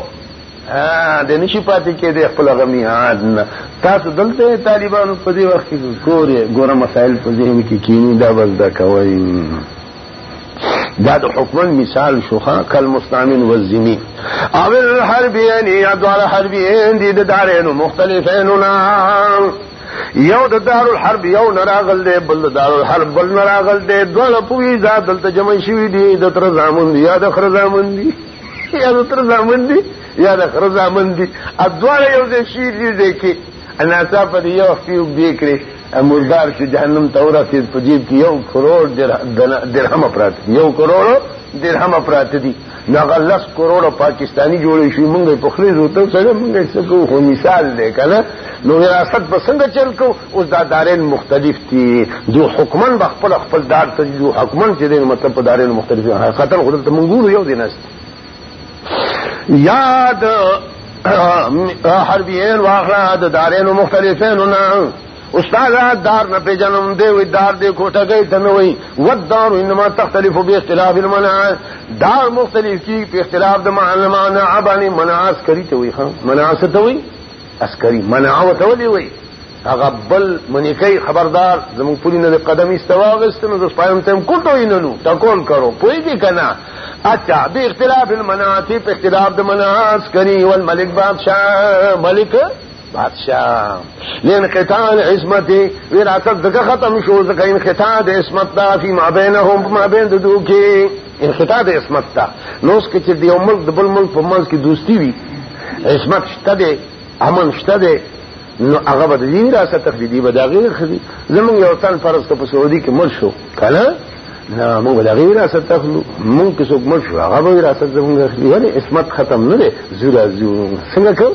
د نشي پاتې کېدی خپل غمی عاد نه تاسو دلته طالبانو په دې وخت کې ګورې ګوره مسایل په ذهن کې کینی دا بس دا کوئ دا د حکمن مثال شوخه کل مستعمل والذمی او الحربین یا دوال حربین دي د دارینو مختلفینو نه یو د دار الحرب یو نراغل دی بل د دار الحرب بل نراغل دی دوله پوی دا دلته جمع شوی دی د تر زامن دی یا د خر زامن دی یا د تر زامن دی یا د خر زامن دی ادواره یو ځای شي دی کې اناسا په دې یو خیو دې کړې مردار چې جهنم ته ورسېد په جیب کې یو کروڑ درهم پراته دي یو کروڑ درهم پراته دي نو هغه لس کروڑ پاکستاني جوړې شوي مونږ یې په خولې روتل سره مونږ یې څه کوو خو مثال دی که نه نو وراثت به څنګه چل کوو اوس دا دارین مختلف دي جو حکمن به خپله خپل دار ته جو حکمن چې دی مطلب په دارین مختلف حقیقتا خو دلته مونږ ګورو یو دی ناست یاد حربیین واخلا د دارینو مختلفینو نه استاد دار نه پیجنم دی وی دار دی کوټه گئی تنه وی ودار انما تختلف به اختلاف المنع دار مختلف کی په اختلاف د معلمان عبانی مناس کری ته وی خان مناس ته وی عسکري منع ورته ولې وایي هغه بل منې کوي خبردار زموږ پولي نه د قدم ایسته واغېست نو د سپایم ته هم کوټو یې ننو ټکول کرو پوهېږي که نه اچھا د اختلاف المناتی په اختلاف د منع عسکري والملک بادشاه ملک بادشاہ لین قتال عصمت وراثت دغه ختم شو ځکه ان قتال عصمت دا فی ما بینهم ما بین دو کې انقطاع د عصمت ته نو اوس که چې د یو ملک د بل ملک په منځ کې دوستي وي عصمت شته دی امن شته دی نو هغه به د دې وراثت اخلي دي به د هغې اخلي زمونږ یو تن فرض که په سعودي کې مړ شو که نه نه موږ به د هغې وراثت اخلو موږ که څوک مړ شو هغه به وراثت زمونږ اخلي ولې عصمت ختم نه دی زو راځو څنګه کوو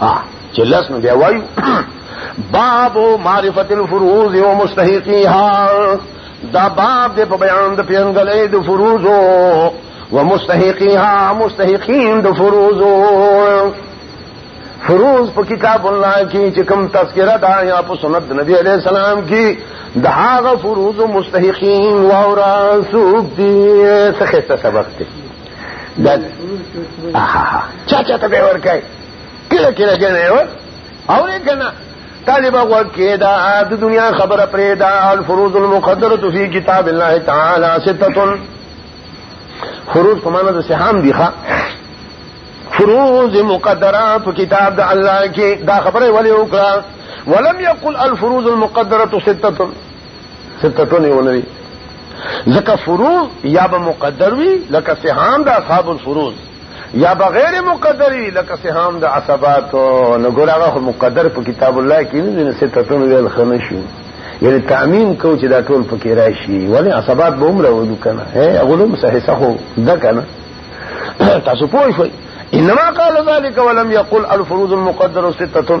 ها چې لس نو بیا وایو باب معرفت الفروض و مستحقیها دا باب دې په بیان د پیانګلې د فروض و مستحقیها مستحقین د فروض فروز په کتاب الله کې چې کوم تذکرہ دا یا په سنت نبی عليه السلام کې د هغه فروز مستحقین و اورا سوق دي څخه سبق دي دا اها چا چا ته به ورکای کله کله جنې ور او نه کنه طالب وکي دا د دنیا خبره پرې دا الفروض المقدره فی کتاب الله تعالی سته فروض په معنا د سهام دی ښا فروض مقدره په کتاب د الله کې دا خبره ولې وکړه ولم يقل الفروض المقدره سته ستټونه ونوي ځکه فروض یا به مقدر وي لکه سهام د اصحاب الفروض یا بغیر مقدر وي لکه سهام د عصبات نو ګور هغه مقدر په کتاب الله کې نه ستټونه ویل خنه شي یعنی تعمیم کو چې دا ټول پکې راشي ولی عصبات به عمره ودو کنه هغه لوم صحیح صحو ده کنه تاسو پوه شئ انما قال ذلك ولم يقل الفروض المقدر سته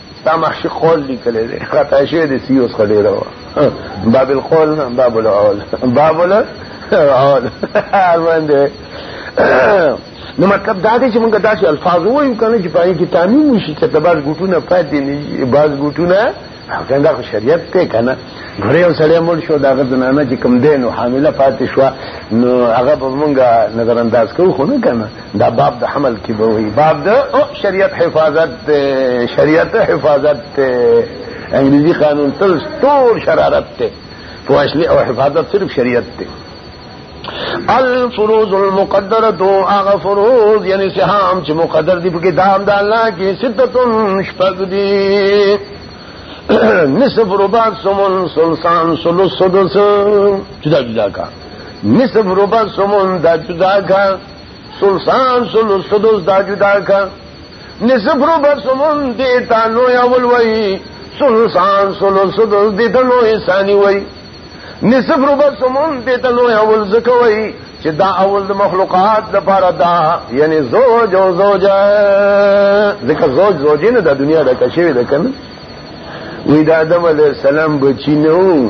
ستا مخشي قول لیکلی دی خطا شوی دی سی اوس خډېره وه باب القول نه باب العول باب العول باندې نو مطلب دا دی چې موږ داسې الفاظ وایو که نه چې په هغې کې تعمیم وشي چې ته بعض ګوټونه پاتې نه شي بعض ګوټونه څنګه خو شریعت دی که نه ګورې یو سړی مړ شو د هغه زنانه چې کوم دی نو حامله پاتې شوه نو هغه به مونږ نظرانداز کوو خو نه که نه دا باب د حمل کی به وي باب د شریعت حفاظت ته شریعت حفاظت ته انګریزي قانون تل ټول شرارت ته فواصله او حفاظت صرف شریعت ته الفروز المقدر دو اغا فروز یعنی سهام چې مقدر دی پکې دام د الله کې ستتون شپږ دی نصف ربع سمن سلسان سلس سدس جدا جدا کا نصف ربع سمن دا جدا کا سلسان سلو سدوس دا جدا کا نصف رو بسمن دیتا نویا ولوئی سلسان سلو سدوس دیتا نوی سانی وئی نصف رو بسمن دیتا نویا ولزکوئی چی دا اول دا مخلوقات دا پارا دا یعنی زوج و زوج ذکر زوج زوجی نا دا دنیا دا کشوی دا کن وی دا آدم علیہ السلام بچی نو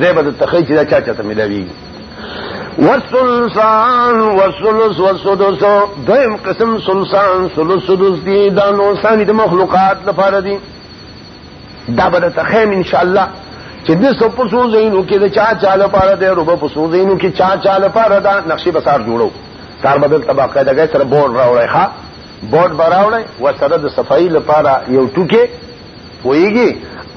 زه به درته ښیي چې دا چا چاته ملاویږي وسلسان وسلس وسدس دویم قسم سلسان سلس سدس دي دا نو ثاني د مخلوقات لپاره دي دا به درته ښیم ان شاء الله چې د سو په سو زینو کې د چا چا لپاره دی روبه په سو زینو کې چا چا لپاره دا نقشې به سار جوړو کار بدل تبا قاعده غي سره بورډ راوړی ښا بورډ براوړی و سره د صفائی لپاره یو ټوکې پوهیږي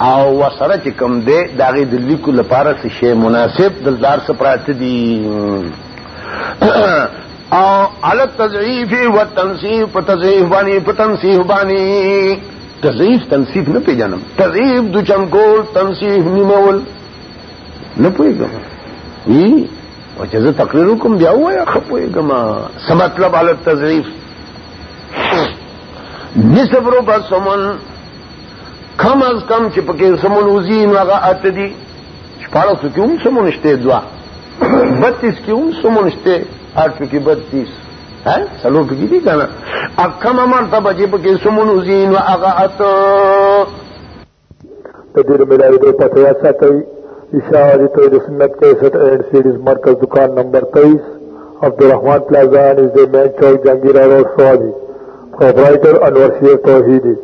او وسره چې کوم دی د هغې د لیکو لپاره څه شی مناسب دلدار څه پراته دي او على التضعيف والتنصيف په تضعیف باندې په تنصیف باندې تضعیف تنصیف نه پیژنم تضعیف د چمکول تنصیف نیمول نه پوهېږم وی او چې زه تقریر وکم بیا وایا خپويګم سمطلب علت تضعیف نصف ربع سمن کم از کم چې پکې سمون وزي نو هغه اته دي شپاړس کې هم سمون شته دوا بتیس کې هم سمون شته اټ کې بتیس ها څلو کې دي کنه اکم مرتبه چې پکې سمون وزي نو هغه اته تدیر ملاوی دو پتہ یاد ساتي اشاعه د توحید سنت 61 اینڈ سیډیز مرکز دکان نمبر 23 عبدالرحمن پلازا نزد مین چوک جنگیرا روډ سوابي پرپرایټر انور شیر توحیدی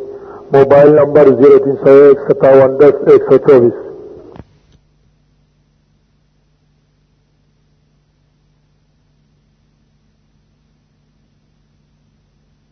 موبایل نمبر 03015710124